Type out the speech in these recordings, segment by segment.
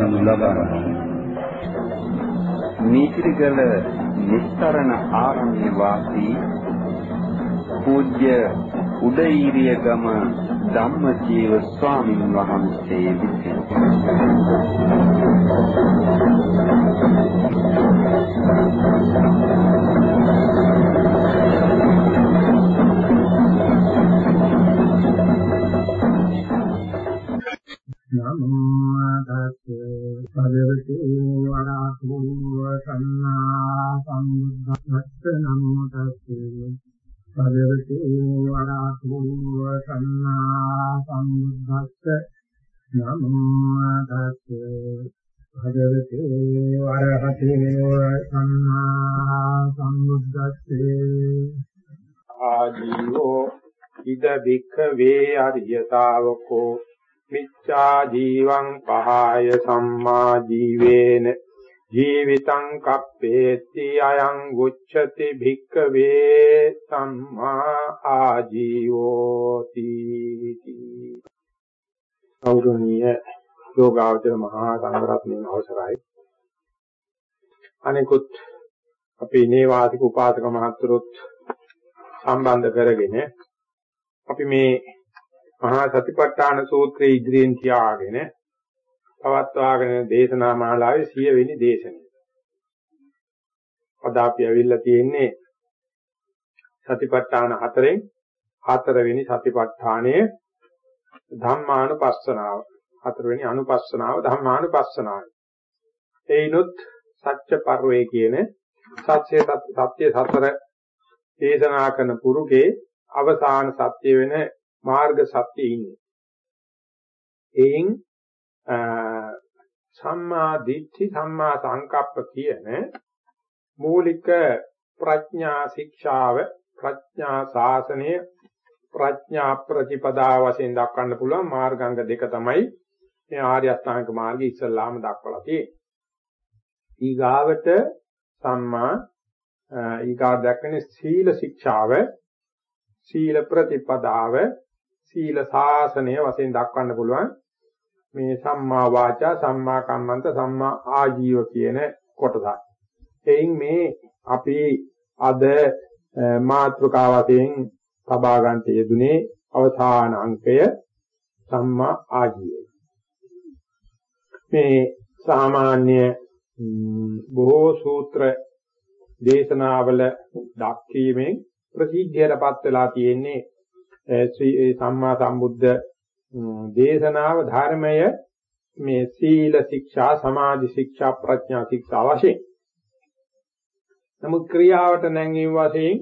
දේශනාව පවත්වනු ලබන්නේ නීතිගල නිස්තරණ ආරණ්‍ය වාසී පූජ්‍ය උදේීරිය ගම ධම්මජීව ස්වාමීන් වහන්සේ විසින්. නමෝ නමෝ තස්සේ භගවතු ආරහතෝ සම්මා සම්බුද්දස්ස නමෝ තස්සේ භගවතු ආරහතෝ සම්මා සම්බුද්දස්සේ ආජීවෝ ඉද බික්ඛ වේ අරියතාවකෝ මිච්ඡා ජීවං පහාය සම්මා ජීවේන ජීවිතං කප්පේති අයං උච්චති භික්ඛවේ සම්මා ආජීවෝති. කෞරණීය යෝගාවචර මහා සංඝරත්නයන් අවසරයි. අනිකුත් අපේ නේවාසික උපාසක මහත්තුරුත් සම්බන්ධ කරගෙන අපි මේ මහා සතිපට්ඨාන සූත්‍රයේ ඉදිරියෙන් තියාගෙන පවත්වාගෙන දේශනා මාලාවේ 100 වෙනි දේශනය. අද අපි ඇවිල්ලා තියෙන්නේ සතිපට්ඨාන හතරෙන් හතරවෙනි සතිපට්ඨානය ධම්මානුපස්සනාව. හතරවෙනි අනුපස්සනාව ධම්මානුපස්සනාව. එයිනොත් සත්‍ය පර්වේ කියන සත්‍ය සත්‍ය සතර දේශනා කරන පුරුකේ අවසාන සත්‍ය වෙන මාර්ග සත්‍යයේ ඉන්නේ. එයින් සම්මා දිට්ඨි සම්මා සංකප්ප කියන මූලික ප්‍රඥා ශික්ෂාව ප්‍රඥා ශාසනය ප්‍රඥා ප්‍රතිපදා වශයෙන් දක්වන්න පුළුවන් මාර්ගාංග දෙක තමයි මේ ආර්ය අෂ්ටාංග මාර්ගය ඉස්සල්ලාම දක්වලා තියෙන්නේ. ඊගාවට සම්මා ඊගා දක්වන්නේ සීල ශික්ෂාව සීල ප්‍රතිපදාව සීල ශාසනය වශයෙන් දක්වන්න පුළුවන් මේ සම්මා වාචා සම්මා කම්මන්ත සම්මා ආජීව කියන කොටස. එයින් මේ අපි අද මාත්‍රකා වශයෙන් තබා ගන්නට යෙදුනේ අවසාන අංකය සම්මා ආජීවය. මේ සාමාන්‍ය බොහෝ සූත්‍ර දේශනාවල දක්වීමෙන් ප්‍රසිද්ධියටපත් වෙලා තියෙන්නේ ශ්‍රී සම්මා සම්බුද්ධ දේශනාව ධර්මය මේ සීල ශික්ෂා සමාධි ශික්ෂා ප්‍රඥා ශික්ෂා වශයෙන් නමුත් ක්‍රියාවට නැංවීම වශයෙන්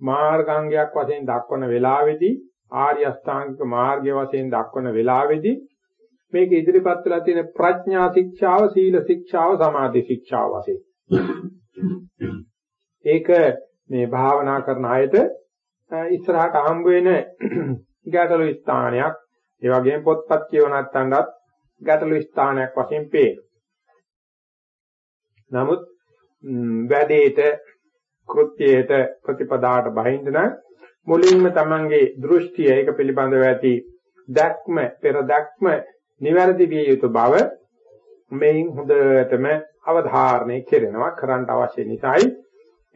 මාර්ගාංගයක් වශයෙන් දක්වන වෙලාවේදී ආර්ය අෂ්ටාංගික මාර්ගය වශයෙන් දක්වන වෙලාවේදී මේක ඉදිරිපත් වෙලා තියෙන ප්‍රඥා ශික්ෂාව සීල ශික්ෂාව සමාධි ශික්ෂාව වශයෙන්. ඒක මේ භාවනා කරන අයට ඉස්සරහට හම්බ වෙන ගැටළු ස්ථානයක් ඒ වගේම පොත්පත් කියව නැත්නම්වත් ගැටළු ස්ථානයක් වශයෙන් පේන. නමුත් වැඩේට කෘත්‍යයට ප්‍රතිපදාට බහින්ද නම් මුලින්ම තමන්ගේ දෘෂ්ටිය ඒක පිළිබඳව ඇති දැක්ම පෙර දැක්ම නිවැරදි විය යුතු බව මේන් හොඳටම අවධාරණය කෙරෙනවා කරන්න අවශ්‍ය නිසායි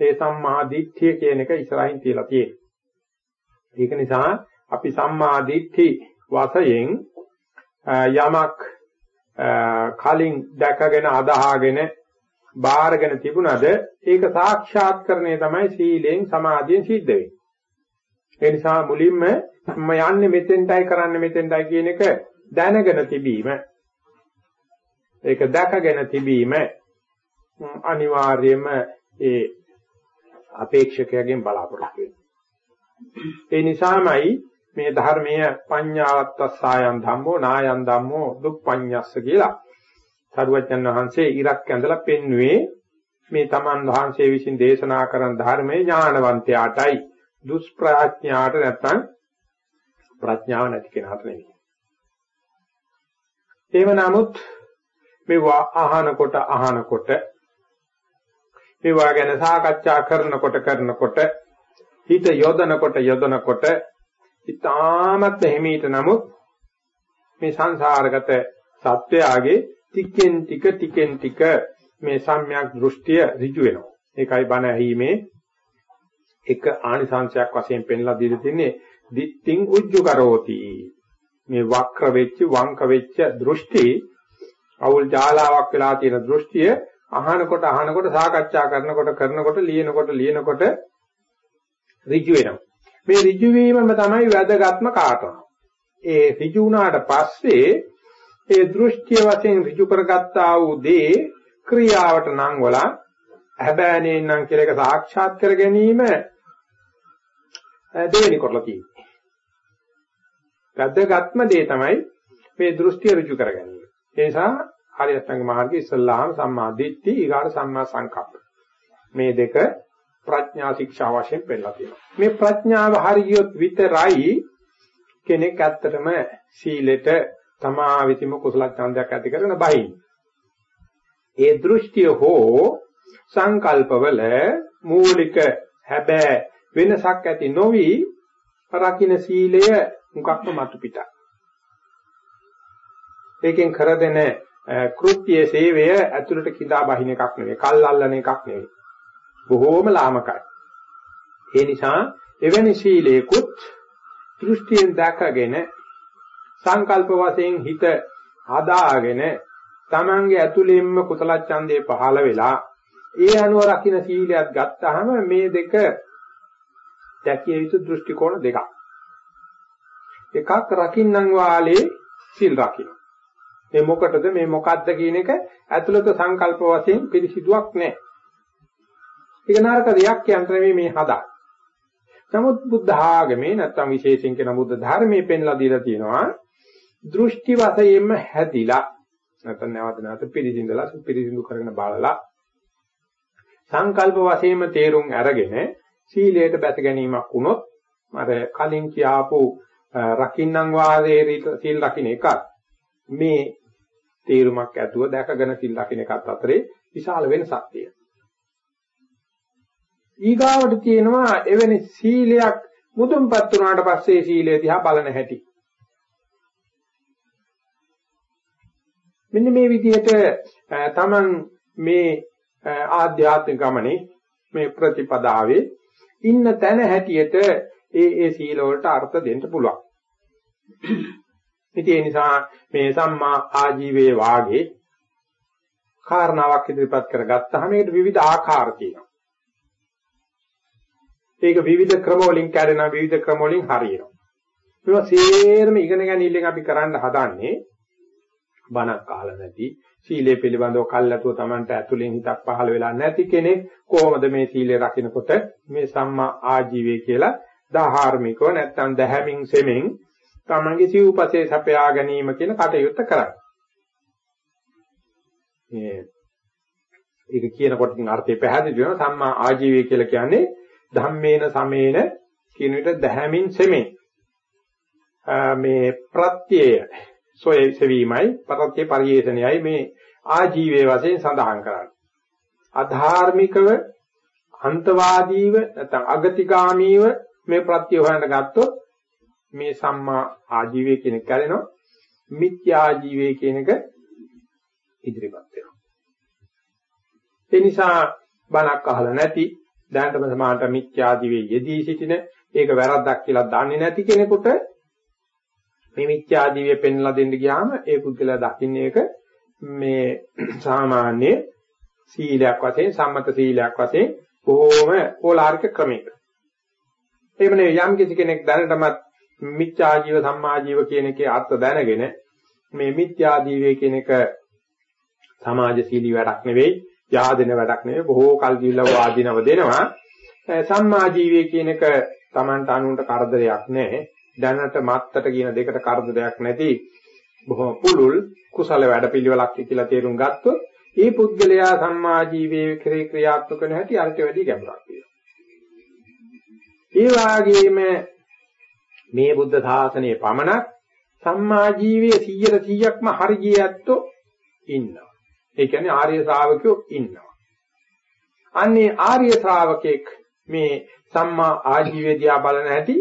ඒ සම්මා දිට්ඨිය කියන එක ඉස්සරහින් තියලා තියෙන්නේ. ඒක නිසා අපි සම්මා දිට්ඨි වශයෙන් යමක් කලින් දැකගෙන අදහාගෙන බාරගෙන තිබුණද ඒක සාක්ෂාත්කරණය තමයි සීලෙන් සමාධියෙන් සිද්ධ වෙන්නේ. ඒ නිසා මුලින්ම මම යන්නේ මෙතෙන්ටයි කරන්නේ මෙතෙන්ටයි කියන එක දැනගෙන තිබීම ඒක දැකගෙන තිබීම අනිවාර්යයෙන්ම ඒ අපේක්ෂකයාගෙන් බලාපොරොත්තු වෙනවා. ඒ නිසාමයි මේ ධර්මීය පඤ්ඤාවත්තස්සායන් ධම්මෝ නායන් ධම්මෝ දුප්පඤ්ඤස්ස කියලා සරුවචන් වහන්සේ ඉරක් ඇඳලා පෙන්වුවේ මේ තමන් වහන්සේ විසින් දේශනා කරන ධර්මයේ ඥානවන්තයාටයි දුෂ්ප්‍රඥාට නැත්තම් ප්‍රඥාව නැති කෙනාට නෙවෙයි. ඒව නමුත් මේවා අහනකොට අහනකොට මේවා ගැන සාකච්ඡා කරනකොට කරනකොට හිත යොදනකොට යොදනකොට ඊටාමත් හිමීට නමුත් මේ සංසාරගත සත්වයාගේ ටිකෙන් ටික ටිකෙන් ටික මේ සම්‍යක් දෘෂ්ටිය ඍජු වෙනවා. ඒකයි බණ ඇහිීමේ එක ආනිසංශයක් වශයෙන් පෙන්ලා දීලා තින්නේ දිට්ඨින් උජ්ජු කරෝති. මේ වක්‍ර වෙච්ච වංක වෙච්ච දෘෂ්ටි අවුල් ජාලාවක් වෙලා තියෙන දෘෂ්ටිය අහනකොට අහනකොට සාකච්ඡා කරනකොට කරනකොට ලියනකොට ලියනකොට ඍජු වෙනවා. මේ ඍජු වීමම තමයි වැදගත්ම කාරණා. ඒ ඍජු වුණාට පස්සේ ඒ දෘෂ්ටිය වශයෙන් ඍජු කරගත්තා වූ දේ ක්‍රියාවට නම් වලා හැබෑනේ නම් කියලා එක සාක්ෂාත් කර ගැනීම දෙවෙනි කරලා තියෙන්නේ. වැදගත්ම දේ තමයි මේ දෘෂ්ටිය ඍජු කර ගැනීම. ඒ නිසා හරි අෂ්ටාංග මාර්ගයේ ඉස්සල්ලාම සම්මා දිට්ඨි ඊගාට සම්මා සංකප්ප. මේ දෙක ප්‍රඥා ශික්ෂා වශයෙන් පෙන්නලා තියෙනවා. මේ ප්‍රඥාව හරියට විතරයි කෙනෙක් ඇත්තටම සීලෙට තමා විසින්ම කුසල ඡන්දයක් ඇති කරන බයි. ඒ දෘෂ්ටිය හෝ සංකල්පවල මූලික හැබෑ වෙනසක් ඇති නොවි රකින්න සීලය මුකක්ම මතු පිටක්. ඒකෙන් කරදෙන කෘත්‍ය සේවය ඇතුළට කිඳා බහින එකක් නෙවෙයි, කල් අල්ලන එකක් නෙවෙයි. බොහෝම ලාමකයි. ඒ නිසා එවැනි සීලේකුත් දෘෂ්ටියෙන් දැකගෙන සංකල්ප වශයෙන් හිත හදාගෙන තමන්ගේ ඇතුළෙන්ම කුසල ඡන්දේ පහළ වෙලා ඒ අනුව රකින්න සීලයක් ගත්තාම මේ දෙක දැකිය යුතු දෘෂ්ටි කෝණ දෙකක්. එකක් රකින්නම් වාලේ සීල් රකින්න. මේ මොකටද මේ මොකද්ද කියන එක ඇතුළත සංකල්ප වශයෙන් පිළිසිදුවක් නැහැ. ඒක නරක දෙයක් යන්ත්‍රමේ මේ හදා. නමුත් බුද්ධ ආගමේ නැත්තම් විශේෂයෙන් කියන බුද්ධ ධර්මයේ පෙන්ලා දීලා තියෙනවා දෘෂ්ටි වශයෙන්ම හැදිලා නැත්නම් නැවත නැවත පිළිසිඳලා පිළිසිඳු කරගෙන බලලා සංකල්ප වශයෙන්ම තේරුම් අරගෙන සීලයට බැස ගැනීමක් වුණොත් අර කලින් කියාපු රකින්නම් වාදේ සීල් රකින්න එකක් මේ තේරුමක් ඇතුව දැකගෙන සිල් ලකින එකත් අතරේ විශාල වෙනසක් තියෙනවා. ඊගාවට තියෙනවා එවැනි සීලයක් මුදුන්පත් වුණාට පස්සේ සීලය දිහා බලන හැටි. මෙන්න මේ විදිහට තමන් මේ ආධ්‍යාත්මික ගමනේ මේ ප්‍රතිපදාවේ ඉන්න තැන හැටියට ඒ ඒ සීල වලට අර්ථ දෙන්න පුළුවන්. ඉතින් ඒ නිසා මේ සම්මා ආජීවයේ වාගේ කාරණාවක් ඉදිරිපත් කරගත්තාම ඒකට විවිධ ආකාර තියෙනවා. ඒක විවිධ ක්‍රම වලින් කැඩෙනවා විවිධ ක්‍රම වලින් හරියනවා. මේවා සේරම ඉගෙන ගැනීමෙන් අපි කරන්න හදන්නේ බණක් අහලා නැති සීලය පිළිබඳව කල්ැතුව Tamanට ඇතුලෙන් හිතක් පහළ වෙලා නැති කෙනෙක් කොහොමද මේ සීලය රකින්නකොට මේ සම්මා ආජීවය කියලා ධාර්මිකව නැත්තම් දැහැමින් සෙමින් තමන්ගේ සිව්පසේ සපයා ගැනීම කියන කටයුත්ත කරන්නේ. මේ ඒක කියනකොට අර්ථය පැහැදිලි වෙනවා සම්මා ආජීවය කියලා කියන්නේ ධම්මේන සමේන කියන විට දැහැමින් සෙමේ. මේ ප්‍රත්‍යය සොය සෙවීමයි ප්‍රත්‍ය පරිේෂණයයි මේ ආජීවයේ වශයෙන් සඳහන් කරන්නේ. අධාර්මිකව අන්තවාදීව නැත්නම් අගතිගාමීව මේ ප්‍රත්‍ය හොයන්න ගත්තොත් මේ සම්මා ආජීවය කියන එක කරනවා මිත්‍යා ආජීවය කියන එක ඉදිරිපත් වෙනවා ඒ නිසා බණක් අහලා නැති දැනටම සමානට මිත්‍යා ආජීවයේ යෙදී සිටින ඒක වැරද්දක් කියලා දන්නේ නැති කෙනෙකුට මේ මිත්‍යා ආජීවය පෙන්ලා දෙන්න ගියාම ඒ පුද්ගලයා දකින්නේ ඒක මේ සාමාන්‍ය සීලයක් වශයෙන් සම්මත සීලයක් වශයෙන් බොහොම ඕලාරික ක්‍රමයක. එහෙම නෙවෙයි යම් කිසි කෙනෙක් දැනටමත් මිත්‍යා ජීව සම්මා ජීව කියන එකේ අර්ථ දැනගෙන මේ මිත්‍යා ජීවය කියන එක සමාජශීලී වැඩක් නෙවෙයි yaadena වැඩක් නෙවෙයි. බොහෝ කල් ගිහිල්ලා වාදිනව දෙනවා. සම්මා ජීවය කියන එක Tamanට අනුන්ට කරදරයක් නැහැ දැනට මත්තට කියන දෙකට කරදරයක් නැති බොහොම පුළුල් කුසල වැඩපිළිවෙලක් කියලා තේරුම් ගත්තොත් ඒ පුද්ගලයා සම්මා ජීවයේ ක්‍රිය ක්‍රියාත්මක වෙන හැටි අර්ථ වැඩි ගැඹුරක් වෙනවා ඒ වගේම මේ බුද්ධ ශාසනයේ පමණක් සම්මා ජීවයේ 100%ක්ම හරි ගියැත්තෝ ඉන්නවා. ඒ කියන්නේ ආර්ය ශ්‍රාවකයෝ ඉන්නවා. අන්නේ ආර්ය ශ්‍රාවකෙක් මේ සම්මා ආජීවය දිහා බලන හැටි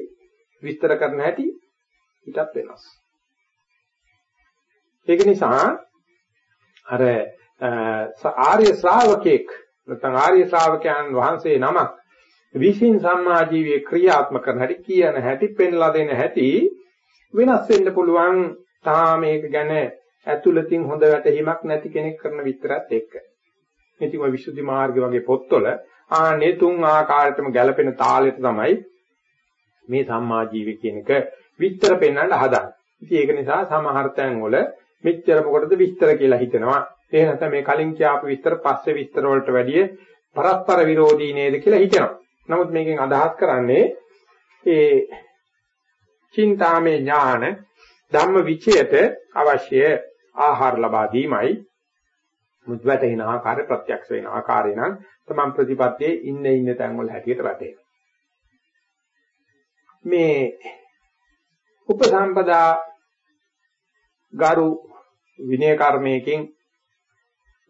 විස්තර කරන හැටි ඊටත් වෙනස්. ඒක නිසා අර ආර්ය ශ්‍රාවකෙක් නැත්නම් ආර්ය ශ්‍රාවකයන් වහන්සේ නමක් විසින් සම්මා ජීවියේ ක්‍රියාත්මක කරන හැටි කියන හැටි පෙන්ලා දෙන හැටි වෙනස් වෙන්න පුළුවන් තා මේක ගැන ඇතුළතින් හොඳ වැටහීමක් නැති කෙනෙක් කරන විතරත් එක්ක. ඉතින් ඔය විසුද්ධි මාර්ගය වගේ පොත්වල ආනේ තුන් ආකාරයටම ගැලපෙන තාලෙට තමයි මේ සම්මා ජීවි කියන එක විස්තර පෙන්වන්න හදන්නේ. ඉතින් ඒක නිසා සමහර තැන් වල මෙච්චර මොකටද විස්තර කියලා හිතනවා. ඒ නැත්නම් මේ කලින් කියාපු විස්තර පස්සේ විස්තර වලට වැඩිය පරස්පර විරෝධී නේද කියලා හිතනවා. නමුත් මේකෙන් අදහස් කරන්නේ ඒ චින්තාමේ ඥාන ධම්ම විචයට අවශ්‍ය ආහාර ලබා දීමයි මුද්වැටෙන ආකාරය ප්‍රත්‍යක්ෂ වෙන ආකාරය නම් තමන් ප්‍රතිපත්තියේ ඉන්න ඉන්න තැන් වල හැටියට වැටෙනවා. මේ උපසම්පදා ගරු විනය කර්මයකින්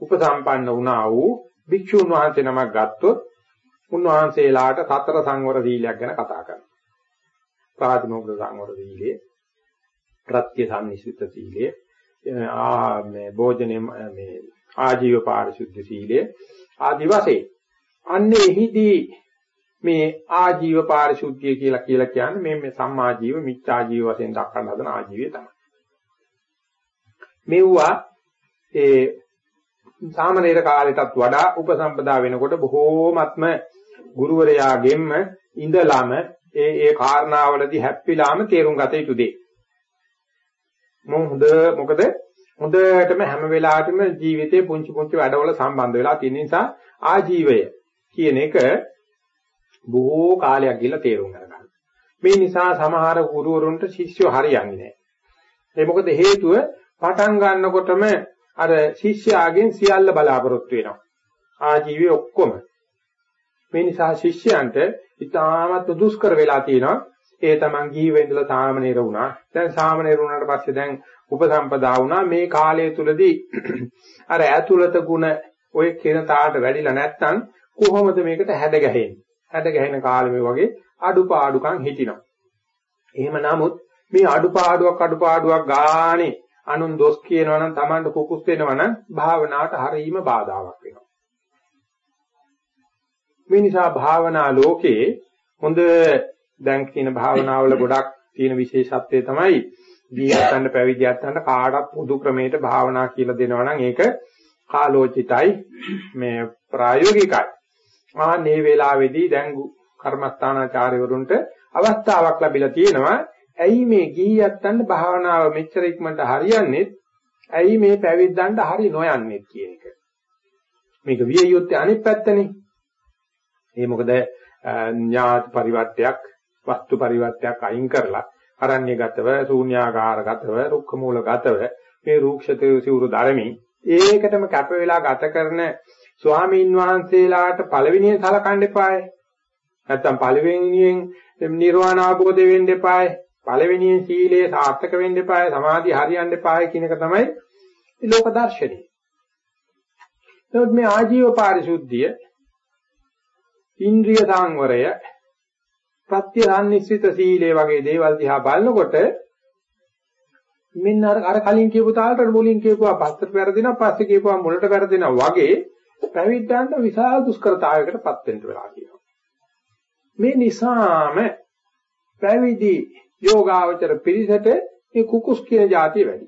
උපසම්පන්න වුණා වූ භික්ෂුන් වහන්සේ නමක් ගත්තොත් උන්වහන්සේලාට සතර සංවර සීලයක් ගැන කතා කරනවා. ප්‍රාතිමෝක්ෂ සංවර සීලය, ප්‍රත්‍ය සම්නිසිත සීලය, ආ මේ භෝජනේ මේ ආජීව පාරිශුද්ධ සීලය ආදි වශයෙන්. අන්නේ එහිදී මේ ආජීව පාරිශුද්ධිය කියලා කියලා කියන්නේ මේ මේ සම්මා ජීව මිච්ඡා ජීව වශයෙන් දක්වන්න හදන ආජීවය තමයි. මෙව්වා ඒ සාමනීර කාලයටත් වඩා උපසම්පදා වෙනකොට බොහෝමත්ම ගුරුවරයාගෙන්ම ඉඳලම ඒ ඒ කාරණාවලදී හැප්පිලාම තේරුම් ගත යුතු දෙයක්. මොන් හොඳ මොකද හොඳටම හැම වෙලාවෙම ජීවිතේ පුංචි පුංචි වැඩවල සම්බන්ධ වෙලා තියෙන නිසා ආජීවය කියන එක බොහෝ කාලයක් ගිහිල්ලා තේරුම් ගන්න. මේ නිසා සමහර ගුරුවරුන්ට ශිෂ්‍යෝ හරියන්නේ නැහැ. ඒ මොකද හේතුව පටන් ගන්නකොටම අර ශිෂ්‍යයාගෙන් සියල්ල බලාපොරොත්තු වෙනවා. ආජීවයේ ඔක්කොම. මේ නිසා ශිෂ්‍යයන්ට ඉතාමත් දුෂ්කර වෙලා තියෙනවා. ඒ තමන් ගිහි වෙඳලා සාමනීර වුණා. දැන් සාමනීර වුණාට පස්සේ දැන් උපසම්පදා වුණා. මේ කාලය තුලදී අර ඇතුළත ಗುಣ ඔය කියන තාට වැඩිලා නැත්නම් කොහොමද මේකට හැඩ ගැහෙන්නේ? හැඩ ගැහෙන කාලෙ මේ වගේ අඩුපාඩුකම් හිටිනවා. එහෙම නමුත් මේ අඩුපාඩුවක් අඩුපාඩුවක් ගානේ අනුන් දොස් කියනවා නම් Tamanට කුකුස් වෙනවා නම් භාවනාවට හරීම බාධාවක් වෙනවා. මේ නිසා භාවනා ලෝකේ හොඳ දැන් කියන භාවනාවල ගොඩක් තියෙන විශේෂත්වය තමයි දීයන්ට පැවිදියන්ට කාටත් පොදු ක්‍රමයකට භාවනා කියලා දෙනවා නම් ඒක කාලෝචිතයි මේ ප්‍රායෝගිකයි. ආ මේ වෙලාවේදී දැන් කර්මස්ථානාචාර්යවරුන්ට අවස්ථාවක් ලැබිලා තියෙනවා ඇයි මේ ගිහියත්තන්ට භාවනාව මෙච්චර ඉක්මනට හරියන්නේ? ඇයි මේ පැවිද්දන්ට හරි නොයන්නේ කියන එක. මේක විය යුත්තේ අනිත් පැත්තනේ. ඒ මොකද ඥාති පරිවර්තයක්, වස්තු පරිවර්තයක් අයින් කරලා අරණ්‍යගතව, ශූන්‍යාකාරගතව, රුක්ඛ මූලගතව මේ රූක්ෂත සිවුරු ධර්මී ඒකටම කැප වෙලා ගත කරන ස්වාමීන් වහන්සේලාට පළවෙනියෙන් සලකන්න එපායි. නැත්තම් පළවෙනියෙන් නිර්වාණ අවබෝධ වෙන්න එපායි. පළවෙනියෙන් සීලයේ සාර්ථක වෙන්න එපායි සමාධිය හරියන්න එපායි කියන එක තමයි ලෝක දර්ශනය. නමුත් මේ ආජීව පාරිශුද්ධිය ඉන්ද්‍රිය සංවරය ප්‍රත්‍යසන්නිස්සිත සීලය වගේ දේවල් දිහා බලනකොට මෙන්න අර අර කලින් කියපු තාලට මුලින් කියපුවා පස්සට පෙරදිනවා පස්සේ කියපුවා මුලට පෙරදිනවා වගේ පැවිද්දන්ට විශාල දුෂ්කරතාවයකට පත් වෙන්න වෙලා කියනවා. මේ නිසාම පැවිදි යෝගාවචර පිරිසට මේ කුකුස් කියන જાතිය වැඩි.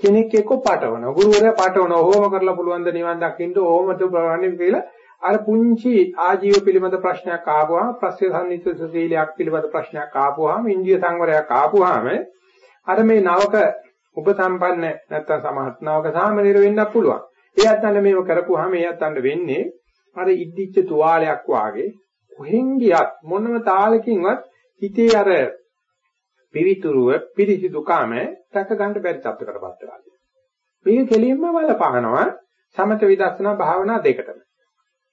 කෙනෙක් එක්ක පටවන ගුරුවරයා පටවන ඕම කරලා පුළුවන් ද නිවන් දකින්න ඕමද බලන්නේ කියලා අර පුංචි ආජීව පිළිබඳ ප්‍රශ්නයක් ආවම ප්‍රස්ය සම්නිත සීලයක් පිළිබඳ ප්‍රශ්නයක් ආවම ඉන්දිය සංවරයක් ආවම අර මේ නවක උපසම්පන්න නැත්තම් සමහත් නවක සාමනීර වෙන්නත් පුළුවන්. ඒ අතන මේව කරපුවාම ඒ අතන වෙන්නේ අර ඉද්දිච්ච තුවාලයක් වාගේ කොහෙන් ගියත් මොනම තාලකින්වත් හිතේ අර පිවිතුරුව පිරිසිදුකම රැක ගන්න බැරි තත්ත්වයකටපත් වෙනවා. මේක කෙලින්ම වලපහනවා සමත විදර්ශනා භාවනා දෙකටම.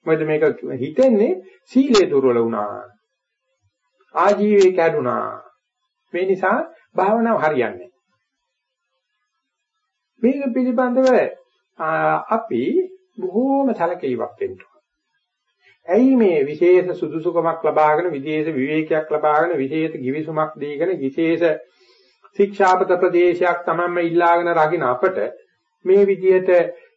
මොකද මේක හිතෙන්නේ සීලේ දුර්වල වුණා. ආජීවයේ කැඩුනා. මේ නිසා භාවනාව හරියන්නේ මේක පිළිබඳව අපි බොහෝම සැලකිලිමත් වෙන්න ඇයි මේ විශේෂ සුදුසුකමක් ලබාගෙන විශේෂ විවේකයක් ලබාගෙන විශේෂ givisුමක් දීගෙන විශේෂ ශික්ෂාපත ප්‍රදේශයක් තමන්ම ඉල්ලාගෙන රකින්න අපට මේ විදිහට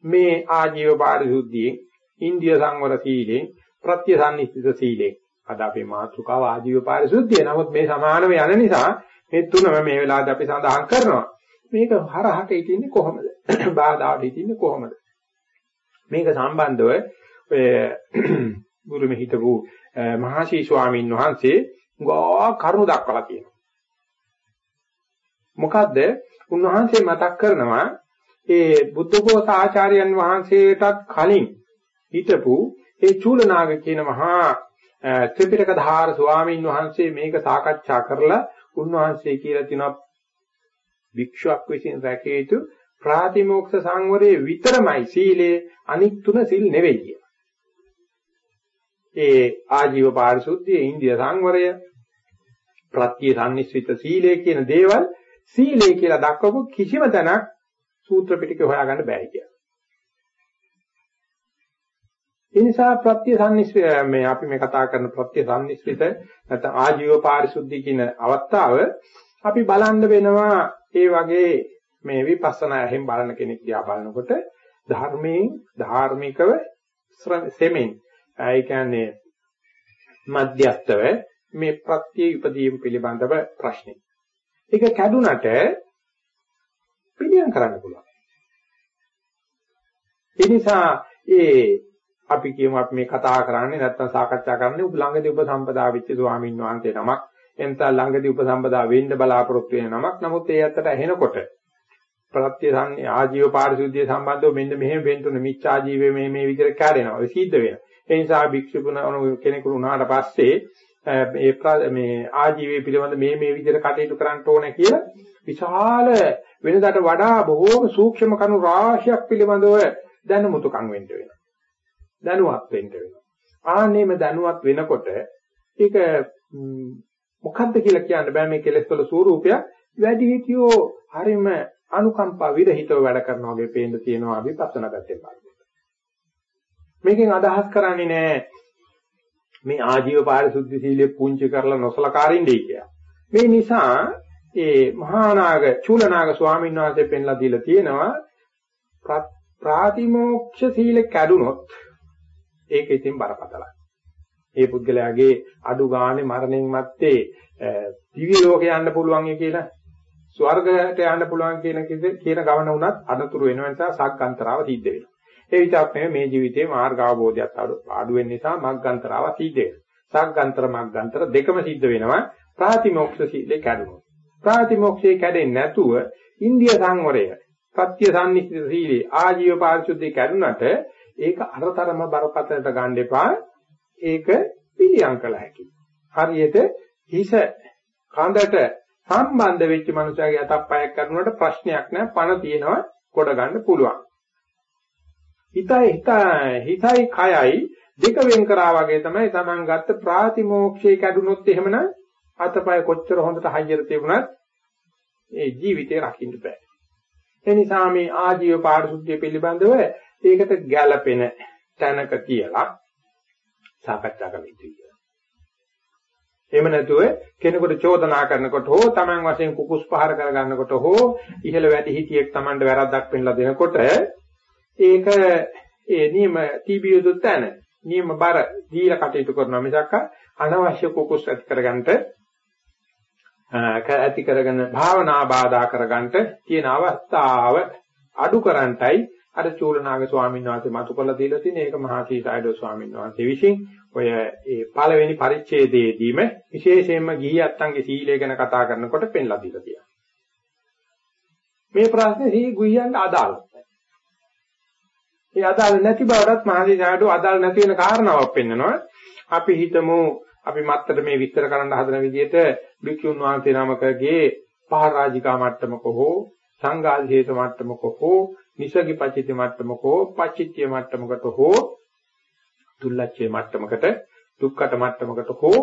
මේ ආජීව පාරිශුද්ධියෙන් ඉන්දිය සංවර සීලෙන් ප්‍රත්‍යසන්නිස්සිත සීලෙන් අද අපේ මාතෘකාව ආජීව පාරිශුද්ධිය. නමුත් මේ සමානව යන නිසා මේ තුනම මේ වෙලාවට අපි සඳහන් කරනවා. මේක හරහට ඉතින්නේ කොහොමද? බාධාට ඉතින්නේ කොහොමද? මේක සම්බන්ධව ඔය ගුරුමෙ හිටපු මහසී ස්වාමීන් වහන්සේ ගා කරුණු දක්වලා තියෙනවා. මොකද්ද? උන්වහන්සේ මතක් කරනවා ඒ බුද්ධඝෝස ආචාර්යයන් වහන්සේටත් කලින් හිටපු ඒ චූලනාග කියන මහා ත්‍රිපිටක ධාර ස්වාමීන් වහන්සේ මේක සාකච්ඡා කරලා උන්වහන්සේ කියලා තිනවා භික්ෂුවක් විසින් රැකිය යුතු ප්‍රාතිමෝක්ෂ සංවරයේ විතරමයි සීලේ අනිත් තුන සිල් නෙවෙයි කිය. ඒ ආජීව පාරිශුද්ධිය, ඉන්දිය සංවරය, ප්‍රත්‍ය සම්නිස්සිත සීලය කියන දේවල් සීලය කියලා දක්වපු කිසිම තැනක් සූත්‍ර පිටකේ හොයාගන්න බෑ කියලා. ඒ නිසා ප්‍රත්‍ය සම්නිස්සිත මේ අපි මේ කතා කරන ප්‍රත්‍ය සම්නිස්සිත නැත්නම් ආජීව පාරිශුද්ධිය කියන අවස්ථාව අපි බලන්න වෙනවා ඒ වගේ මේ විපස්සනා එහෙන් බලන කෙනෙක් දිහා බලනකොට ධර්මයෙන් ධාර්මිකව සෙමෙන් ඒ කියන්නේ මධ්‍යස්තව මේ ප්‍රත්‍ය උපදීම පිළිබඳව ප්‍රශ්නේ. ඒක කැඩුනට පිළියම් කරන්න පුළුවන්. ඒ නිසා ඒ අපි කියමු අපි මේ කතා කරන්නේ නැත්නම් සාකච්ඡා කරන්නේ ළඟදී උපසම්පදා වෙච්ච ස්වාමීන් වහන්සේ නමක්. එතන ළඟදී උපසම්පදා වෙන්න බලාපොරොත්තු වෙන නමක්. නමුත් ඒ ඇත්තට ඇහෙනකොට ප්‍රත්‍ය ආජීව පාරිශුද්ධිය සම්බන්ධව මෙන්න මෙහෙම වෙන්න උන මිච්ඡා ජීවේ මේ මේ විදිහට කැඩෙනවා. ඒ සිද්ධ වෙනවා. ඒ නිසා භික්ෂුතුන කෙනෙකුට උනාට පස්සේ මේ මේ ආජීවයේ පිළිබඳ මේ මේ විදිහට කටයුතු කරන්න ඕනේ කියලා විශාල වෙනදාට වඩා බොහෝම සූක්ෂම කණු රාශියක් පිළිබඳව දැනුමුතුකම් වෙන්න වෙනවා. දැනුවත් වෙන්න වෙනවා ආන්නේම දැනුවත් වෙනකොට ඒක මොකද්ද කියලා කියන්න බෑ මේ කෙලෙස් වල ස්වરૂපය වැඩි හිටියෝ හරීම අනුකම්පා විරහිතව වැඩ කරනවා වගේ පේන්න තියෙනවා විපස්සනා පැත්තෙන් බලනකොට. මේකෙන් අදහස් කරන්නේ නෑ මේ ආජීව පාරිශුද්ධ සීලෙ පුංචි කරලා නොසලකාරින්නේ කියලා. මේ නිසා ඒ මහානාග චූලනාග ස්වාමීන් වහන්සේ පෙන්ලා දීලා තියෙනවා ප්‍රාතිමෝක්ෂ සීල කැඩුනොත් ඒක ඉතින් බරපතලයි. ඒ පුද්ගලයාගේ අඩු ගානේ මරණයන් මැත්තේ දිව්‍ය ලෝකේ යන්න පුළුවන් කියලා ස්වර්ගයට යන්න පුළුවන් කියන කියන ගමන උනත් අනතුරු වෙන නිසා සග්ගන්තරාව සිද්ධ වෙනවා. ඒ විතරක් නෙමෙයි මේ ජීවිතේ මාර්ග අවබෝධයත් අඩු වෙන නිසා මග්ගන්තරාව සිද්ධ වෙනවා. සග්ගන්තර මග්ගන්තර දෙකම සිද්ධ වෙනවා ප්‍රාතිමෝක්ෂ සීලේ කැඩුනොත්. ප්‍රාතිමෝක්ෂේ කැඩෙන්නේ නැතුව ඉන්දිය සංවරය, සත්‍ය සම්නිස්සිත සීලේ ආජීව පාරිශුද්ධිය කැඩුනට ඒක අරතරම බරපතලට ගන්න එපා. ඒක පිළියම් කළ හැකියි. හරියට හිස කඳට සම්බන්ධ වෙච්ච මනුස්සයාගේ අතප්පයක් කරනකොට ප්‍රශ්නයක් නෑ පණ තියෙනවා කොට ගන්න පුළුවන්. හිතයි හිතයි කයයි දෙක වෙන් කරා වගේ තමයි Taman ගත්ත ප්‍රාතිමෝක්ෂේ කැඩුනොත් එහෙමනම් අතපය කොච්චර හොඳට හයියට තිබුණත් ඒ ජීවිතේ රකින්න බෑ. ඒ නිසා මේ ආජීව පාරිශුද්ධිය පිළිබඳව ඒකට ගැළපෙන තැනක කියලා සාකච්ඡා කරන්න ඉතියි. එහෙම නැතුව කෙනෙකුට චෝදනා කරනකොට හෝ Taman වශයෙන් කුකුස් පහර කරගන්නකොට හෝ ඉහළ වැඩි හිටියෙක් Tamanට වැරද්දක් පෙන්ලා දෙනකොට ඒක ඒ නියම තීබිය යුතු තැන නියම බර දීලා කටයුතු කරනවා මිසක් අනවශ්‍ය කුකුස් ඇති කරගන්නට ඇති කරගෙන භාවනා බාධා කරගන්නට තියෙන අවස්ථාව අඩු කරන්ටයි අර චූලනාග ස්වාමීන් වහන්සේ මතු කළ දීලා තියෙන ඒක මහා සීසයිඩෝ ස්වාමීන් වහන්සේ විසින් ඔය ඒ පළවෙනි පරිච්ඡේදයේදීම විශේෂයෙන්ම ගිහියත්තන්ගේ සීලය ගැන කතා කරනකොට පෙන්ලා දීලා තියෙනවා. මේ ප්‍රශ්නේ සී ගිහියන්ට අදාළයි. ඒ අදාළ නැති බවටත් මහා සීසයිඩෝ අදාළ නැති වෙන කාරණාවක් පෙන්නනවා. අපි හිතමු අපි මත්තර මේ විස්තර කරන්න හදන විදිහට භික්ෂුන් වහන්සේ නමකගේ පහරාජිකා මට්ටමක හෝ සංඝාධිෂේත මට්ටමක හෝ නිසගි පචිත මට්ටමක හෝ පචිත්‍ය මට්ටමකට හෝ දුල්ලච්චේ මට්ටමකට දුක්කට මට්ටමකට හෝ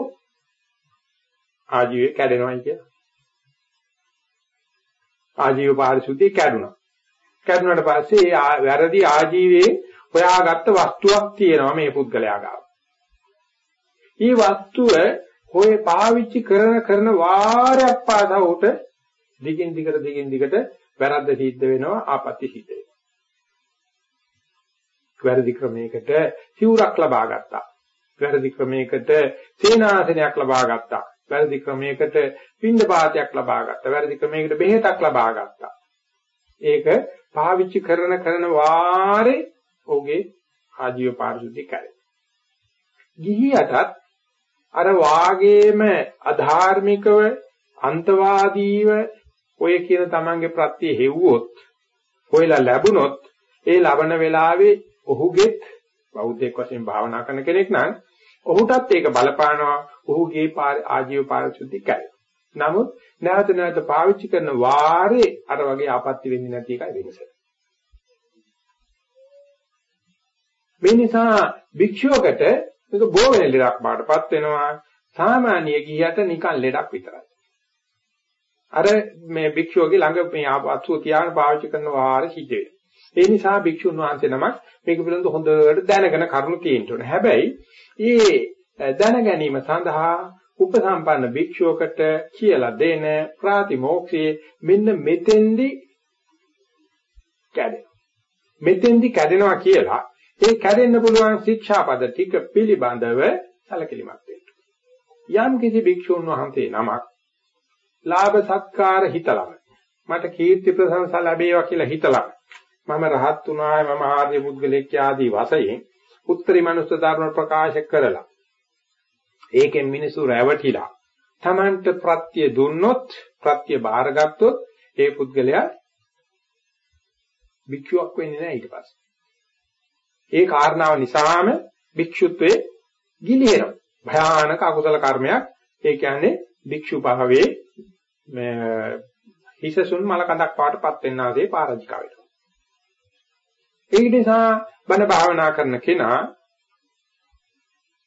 ආජීවය කැඩෙනවයි කිය. ආජීව පාරිශුද්ධිය කැඩුනා. කැඩුනාට පස්සේ වැරදි ආජීවයේ හොයාගත්ත වස්තුවක් තියෙනවා මේ පුද්ගලයා ගාව. මේ වස්තුව හොය පාවිච්චි කරන කරන වාරයක් පාසා උට දිගින් දිගට දිගින් දිගට වැරද්ද සිද්ධ වෙනවා ආපත්‍ය සිද්ධ වෙනවා. වැරදි ක්‍රමයකට සිවුරක් ලබා ගත්තා. වැරදි ක්‍රමයකට සේනාසනයක් ලබා ගත්තා. වැරදි ක්‍රමයකට පින්ඳ පාතයක් ලබා ගත්තා. වැරදි ක්‍රමයකට බෙහෙතක් ලබා ගත්තා. ඒක පාවිච්චි කරන කරන වාරේ ඔහුගේ ආජීව පාරිශුද්ධිය කරේ. ගිහියටත් අර වාගේම අධාර්මිකව අන්තවාදීව ඔය කියන තමන්ගේ ප්‍රත්‍ය හෙව්වොත් හොයලා ලැබුණොත් ඒ ලබන වෙලාවේ ඔහුගෙත් බෞද්ධයෙක් වශයෙන් භාවනා කරන කෙනෙක් නම් ඔහුටත් ඒක බලපානවා ඔහුගේ ආජීව පාරිශුද්ධි කරේ. නමුත් නැවත නැවත පාවිච්චි කරන වාරේ අර වගේ ආපත්‍ය වෙන්නේ නැති එකයි වෙනස. මේ නිසා භික්ෂුවකට මේක බෝ වෙන ලෙඩක් බාටපත් වෙනවා සාමාන්‍ය ගියට නිකන් ලෙඩක් විතරයි. අර මේ භික්ෂුවගේ ළඟ මේ අත්සුව තියාගෙන පාවිච්චි කරන වාර සිද්ධ වෙනවා. ඒ නිසා භික්ෂුන් වහන්සේ නමක් මේක පිළිබඳව හොඳට දැනගෙන කරුණු තියෙන්න ඕනේ. හැබැයි මේ දැන ගැනීම සඳහා උපසම්පන්න භික්ෂුවකට කියලා දෙන ප්‍රාතිමෝක්ෂයේ මෙන්න මෙතෙන්දි කැඩෙනවා. මෙතෙන්දි කැඩෙනවා කියලා ඒ කැඩෙන්න පුළුවන් ශික්ෂාපද ටික පිළිබඳව සැලකිලිමත් වෙන්න. යම් කිසි භික්ෂුන් වහන්සේ නමක් ලාභ සත්කාර හිතලම මට කීර්ති ප්‍රශංසා ලැබේවා කියලා හිතලම මම රහත් උනායි මම ආර්ය පුද්ගලෙක් ආදී වශයෙන් උත්තරී මනුස්ස ධර්ම ප්‍රකාශ කරලා ඒකෙන් මිනිසු රැවටිලා Tamanට ප්‍රත්‍ය දුන්නොත් ප්‍රත්‍ය බාරගත්තොත් ඒ පුද්ගලයා භික්ෂුවක් වෙන්නේ නැහැ ඊට පස්සේ. ඒ කාරණාව නිසාම භික්ෂුත්වයේ ගිලිහෙනවා. භයානක අකුසල කර්මයක්. ඒ කියන්නේ භික්ෂු භාවයේ හිසසුන් මල කඳක් පාටපත් වෙනාසේ පාරජිකාවට. ඒ නිසා බණ භාවනා කරන කෙනා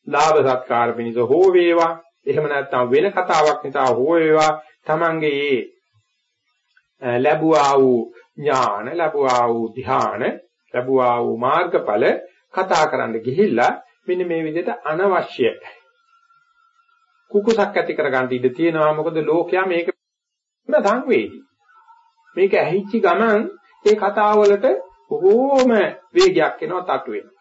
ලාභ සත්කාර පිණිස හෝ වේවා එහෙම නැත්නම් වෙන කතාවක් නිසා හෝ වේවා තමන්ගේ ලැබුවා වූ ඥාන ලැබුවා වූ ධ්‍යාන ලැබුවා වූ මාර්ගඵල කතා කරන්න ගිහිල්ලා මෙන්න මේ විදිහට අනවශ්‍ය කුකුසක් ඇති කරගන්න ඉඩ තියෙනවා මොකද ලෝකයා මේක සංවේදී. මේක ඇහිච්ච ගමන් ඒ කතාවලට බොහෝම වේගයක් එනවා තටු වෙනවා.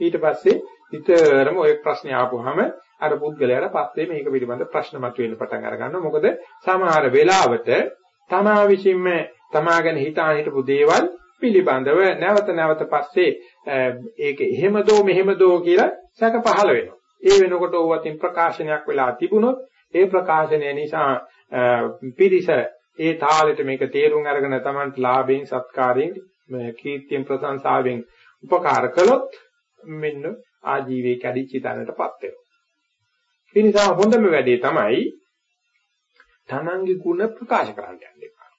ඊට පස්සේ නිතරම ওই ප්‍රශ්නේ ආපුවාම අර පුද්ගලයාට පස්සේ මේක පිළිබඳ ප්‍රශ්න මතුවෙන්න පටන් අර ගන්නවා මොකද සමහර වෙලාවට තමා විසින්ම තමා ගැන හිතාන හිටපු දේවල් පිළිබඳව නැවත නැවත පස්සේ ඒක එහෙම දෝ මෙහෙම දෝ කියලා සැක පහළ වෙනවා. ඒ වෙනකොට ඕවතින් ප්‍රකාශනයක් වෙලා තිබුණොත් ඒ ප්‍රකාශනය නිසා පිරිස ඒ තාලෙට මේක තේරුම් අරගෙන Tamanට ලාභයෙන් සත්කාරයෙන් කීර්තියෙන් ප්‍රශංසාවෙන් උපකාර කළොත් මෙන්න ආජීවයේ කැඩිච්ච තැනටපත් වෙනවා. ඒ නිසා හොඳම වැඩේ තමයි Tamange ගුණ ප්‍රකාශ කරන්න යන්න එපා.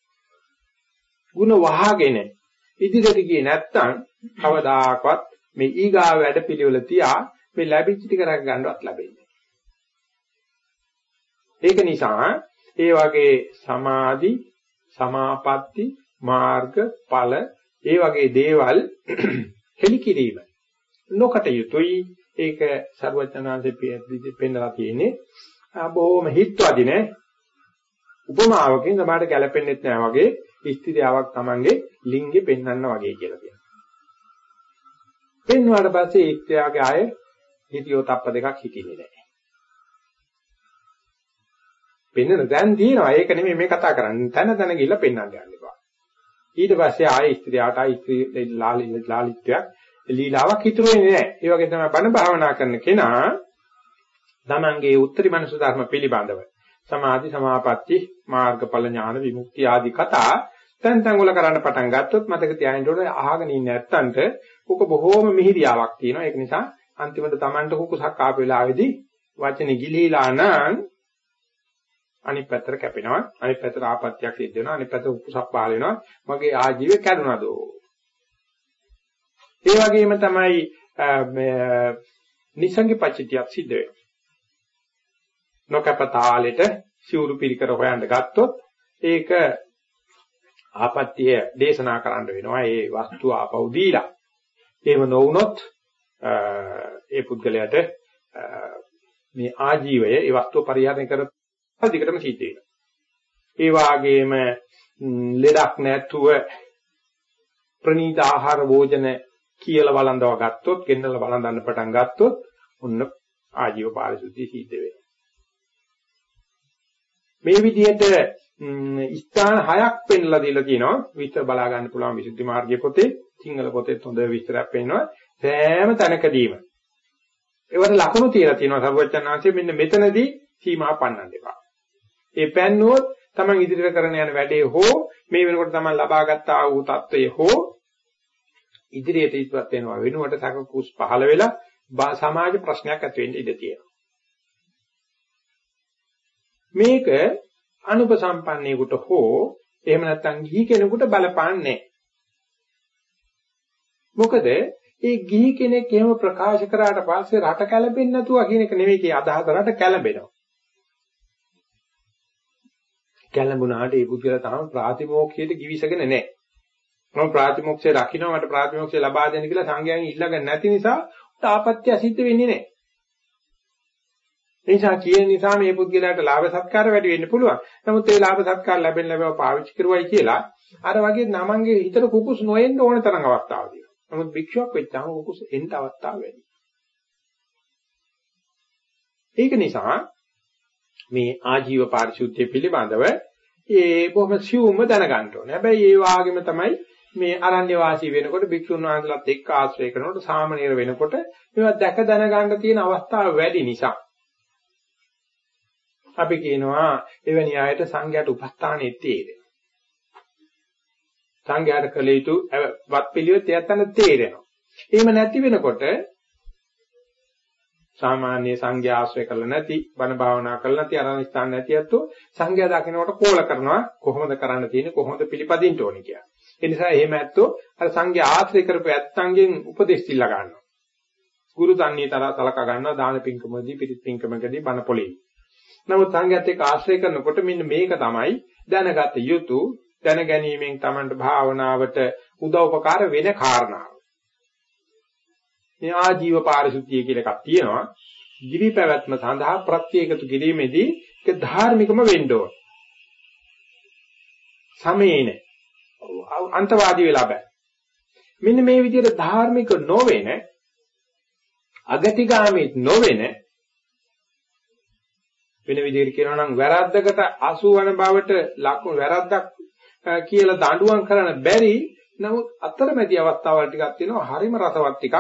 ගුණ වහගෙන ඉදිරියට ගියේ නැත්තම් කවදාකවත් මේ ඊගාව වැඩ පිළිවෙල තියා මේ ලැබිච්ච ටික රැක ගන්නවත් ලැබෙන්නේ ඒක නිසා ඒ වගේ සමාධි සමාපatti මාර්ග ඵල ඒ වගේ දේවල් හෙලිකිරීම නොකට යුතුයි ඒක ਸਰවඥාන්සේ පෙන්නලා තියෙන්නේ බොහොම හිත්වාදී නේ උපමාවකින් සමහරට ගැලපෙන්නේ නැහැ වගේ ස්ත්‍රියාවක් Tamange ලිංගෙ පෙන්වන්න වගේ කියලා කියනවා. පෙන්වුවාට පස්සේ ස්ත්‍රියාගේ ආයේ හිතියෝ තප්ප දෙකක් හිතින්නේ නැහැ. පෙන්වන දැන් තියෙනවා ඒක නෙමෙයි මේ කතා කරන්නේ. තන තන ගිහිල්ලා පෙන්වන්න යන්න එපා. ඊට පස්සේ ආයේ ස්ත්‍රියට ආයි ස්ත්‍රී ලාලි ලාලිත්වයක් ලීලාවක් හිතුරු වෙන්නේ නැහැ. ඒ වගේ තමයි බණ භාවනා කරන කෙනා තමන්ගේ උත්තරී මනස ධර්ම පිළිබඳව සමාධි සමාපatti මාර්ගඵල ඥාන විමුක්ති ආදී කතා තැන් තැන් වල කරන්න පටන් ගත්තොත් මතක තියාගන්න ඕනේ අහගෙන ඉන්නේ නැත්තන්ට උක බොහෝම මිහිරියාවක් තියෙනවා ඒක නිසා අන්තිමට Tamanට කුකුසක් ආපු වෙලාවේදී වචනේ ගිලීලා නම් අනිත් පැත්තට කැපෙනවා. අනිත් පැත්තට ආපත්‍යක් සිද්ධ වෙනවා. අනිත් පැත්තට කුකුසක් පහල වෙනවා. මගේ ආජීවය කැඩුනද? ඒ වගේම තමයි නිසංගි පච්චිතියක් සිද්ධ වෙනවා. නොකපතාලෙට සිවුරු පිළිකර හොයන්න ගත්තොත් ඒක ආපත්‍ය දේශනා කරන්න වෙනවා. ඒ වස්තුව ආපහු දීලා. එහෙම නොවුනොත් ඒ පුද්ගලයාට මේ ආජීවය ඒ වස්තුව පරිහරණය කර දිගටම සිද්ධ වෙනවා. ඒ වාගේම ලෙඩක් නැතුව ප්‍රණීත ආහාර භෝජන කියලා වළඳව ගත්තොත්, ගෙන්නලා වළඳන්න පටන් ගත්තොත් ඔන්න ආජීව පාරිශුද්ධිය සිද්ධ වෙනවා. මේ විදිහට ස්ථාන හයක් පෙන්ලා දීලා තියෙනවා. විස්තර බලා ගන්න පුළුවන් විසුද්ධි මාර්ගයේ පොතේ, සිංහල පොතේ හොඳ විස්තරයක් පෙන්නනවා. සෑම තැනකදීම. ඒවට ලකුණු තියලා තියෙනවා සර්වඥාන්සේ මෙන්න මෙතනදී සීමා පන්නන්න එපා. ඒ පැන්නුවොත් තමන් ඉදිරියට කරන යන වැඩේ හෝ මේ වෙනකොට තමන් ලබාගත් ආ වූ தত্ত্বය හෝ ඉදිරියට ඉස්පත් වෙනවා වෙනුවට සකකුස් පහළ වෙලා සමාජ ප්‍රශ්නයක් ඇති වෙන්න ඉඩ තියෙනවා. මේක අනුපසම්පන්නයෙකුට හෝ එහෙම නැත්නම් ගිහි කෙනෙකුට බලපාන්නේ මොකද ඒ ගිහි කෙනෙක් එහෙම ප්‍රකාශ කරාට පස්සේ රට කැළඹෙන්නේ නැතුව කියන එක නෙමෙයි කිය අදහස රට කැළඹෙනවා. කැළඹුණාට ඒ පුද්ගලයා තාම ප්‍රාතිමෝක්ෂයට givisගෙන නැහැ. මම ප්‍රාතිමෝක්ෂය රකින්න මට ප්‍රාතිමෝක්ෂය ලබා දෙන්න කියලා සංඝයාගෙන් ඉල්ලගන්න නැති නිසා උට ආපත්‍ය සිද්ධ වෙන්නේ නැහැ. ඒ නිසා කියන නිසා මේ පුද්ගලයාට ලාභ සත්කාර වැඩි වෙන්න පුළුවන්. නමුත් ඒ ලාභ සත්කාර ලැබෙන්න ලැබව පාවිච්චි කරුවයි කියලා අර වගේ නමංගේ හිතට කුකුස් නොඑන්න ඕන තරම් අවස්ථාවක් තියෙනවා. නමුත් භික්ෂුවක් වෙච්චාම කුකුස් එන්න අවස්ථාව වැඩි. ඒක නිසා මේ ආජීව පාරිශුද්ධිය පිළිබඳව ඒ බොහොම සියුම්ව දැනගන්න ඕනේ. හැබැයි ඒ වාගෙම තමයි මේ අරණ්‍ය වාසී වෙනකොට භික්ෂුන් වහන්සේලාත් එක්ක ආශ්‍රය කරනකොට සාමණේර වෙනකොට මේවා දැක දැනගන්න තියෙන අවස්ථාව වැඩි නිසා අපි කියනවා එවැනි ආයත සංඝයාට උපස්ථානෙත් තේරෙනවා. සංඝයාට කළ යුතු වත් පිළිවෙත් යත්තන තේරෙනවා. එහෙම නැති වෙනකොට සාමාන්‍ය සංඝයා ආශ්‍රය කරලා නැති බණ භාවනා කරලා නැති අරණ ස්ථාන නැති අතෝ සංඝයා දකින්නකොට කෝල කරනවා කොහොමද කරන්න තියෙන්නේ කොහොමද පිළිපදින්න ඕනේ කියලා. ඒ නිසා එහෙම ඇත්තෝ අර සංඝයා ආශ්‍රය කරපු ඇත්තන්ගෙන් උපදෙස් ඉල්ල ගන්නවා. ගුරු තන්නේ තර සලකා ගන්නවා දාන පිංකමදී පිරිත් පිංකමකදී බණ පොලේ. නමුත් සංඝයාත් එක්ක ආශ්‍රය කරනකොට මෙන්න මේක තමයි දැනගත යුතු දැන ගැනීමෙන් Tamanට භාවනාවට උදව්පකාර වෙන කාරණාව. මේ ආජීව පාරිශුද්ධිය කියලා එකක් තියෙනවා. ජීවි පැවැත්ම සඳහා ප්‍රත්‍යේකතු කිරීමේදී ඒක ධාර්මිකම වෙන්න ඕන. සමේන අන්තවාදී වෙලා බෑ. මෙන්න මේ විදිහට ධාර්මික නොවෙන අගතිගාමී නොවෙන වෙන විදිහට කියනවා නම් වැරද්දකට අසු වන බවට ලකුණු වැරද්දක් කියලා දඬුවම් කරන්න බැරි නමුත් අතරමැදි අවස්ථාවල් ටිකක් තියෙනවා හරිම රසවත් ටිකක්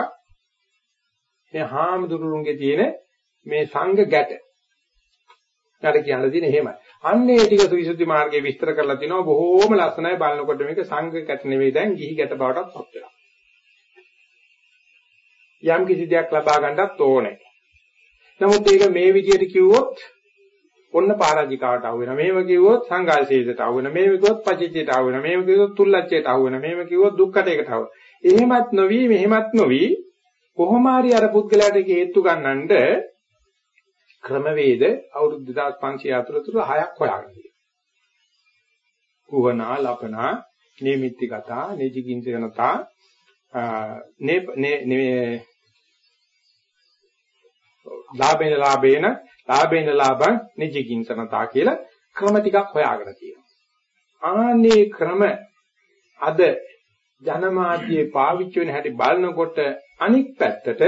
මේ හාමුදුරුවන්ගේ තියෙන මේ සංඝ ගැට. ඊට කියන්න තියෙන එහෙමයි. අන්නේ ටික සවිසුද්ධි මාර්ගයේ විස්තර කරලා තිනවා බොහෝම ලස්සනයි බලනකොට මේක සංඝ ගැට නෙවෙයි දැන් ගිහි ගැට බවටත් පත් වෙනවා. යම් කිසි දෙයක් ලබා ගන්නත් ඕනේ. නමුත් ඒක මේ විදිහට කිව්වොත් ඔන්න පරාජිකාවට අහු වෙනවා. මෙහෙම කිව්වොත් සංඝාසීසයට අහු වෙනවා. මෙහෙම කිව්වොත් පචිච්චයට අහු වෙනවා. මෙහෙම කිව්වොත් තුල්ලච්චයට අහු වෙනවා. මෙහෙම කිව්වොත් දුක්කටයකට අහු වෙනවා. එහෙමත් නොවි මෙහෙමත් නොවි කොහොම හරි අර පුද්ගලයාට හේතු ගන්නඳ ක්‍රමවේද අවුරුදු 2500 අතුරතුර හයක් හොයාගන්න. කුවනා ලපනා නේමිත්‍තිගතා නේජිකින්චනතා නේ නේ ලාභේන ලාභේන ලාභේන ලාභං නේජිකින්චනතා කියලා ක්‍රම ටිකක් හොයාගෙන තියෙනවා. ආනේ ක්‍රම අද ජනමාධ්‍යයේ පාවිච්චි වෙන හැටි බලනකොට අනික් පැත්තට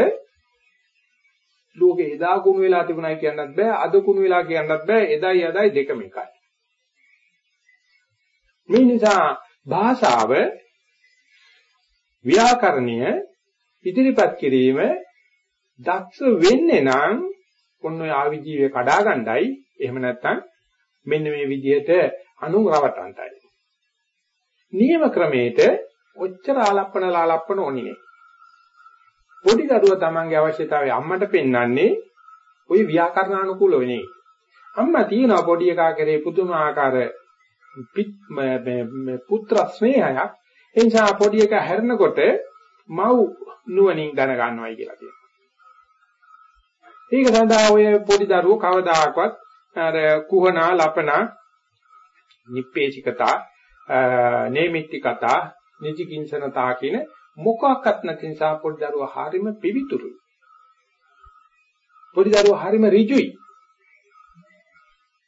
ලෝකේ එදා කුණු වෙලා තිබුණයි කියන්නත් බෑ අද කුණු වෙලා කියන්නත් බෑ එදයි අදයි දෙකම එකයි. මේ නිසා භාෂාව ව්‍යාකරණය ඉදිරිපත් කිරීම දක්ෂ වෙන්නේ නම් ඔන්න ඔය ආවිජීවය කඩා ගන්නයි එහෙම නැත්නම් මෙන්න මේ විදිහට අනුරවටන්ටයි නියම ක්‍රමයට ඔච්චර ආලප්පන ලාලප්පන ඕනි නේ. පොඩි දරුවා තමන්ගේ අවශ්‍යතාවය අම්මට පෙන්වන්නේ ওই ව්‍යාකරණානුකූලව නෙවෙයි. අම්මා තියනවා පොඩි එකා කරේ පුදුමාකාර පුත්‍ර ස්නේහයක්. ඒ නිසා පොඩි එකා හැරෙනකොට මව් නුවණින් දැන ගන්නවයි කියලා කියනවා. ඒක සඳහා ඔය පොඩි දරුවෝ කවදාකවත් අර කුහනා ලපනා නිප්පේචිකතා නේමිත්‍තිකතා නිචිකින්සනතා කියන මොකක්වත් නැති නිසා පොඩි දරුවා හරීම පිවිතුරුයි. පොඩි දරුවා හරීම ඍජුයි.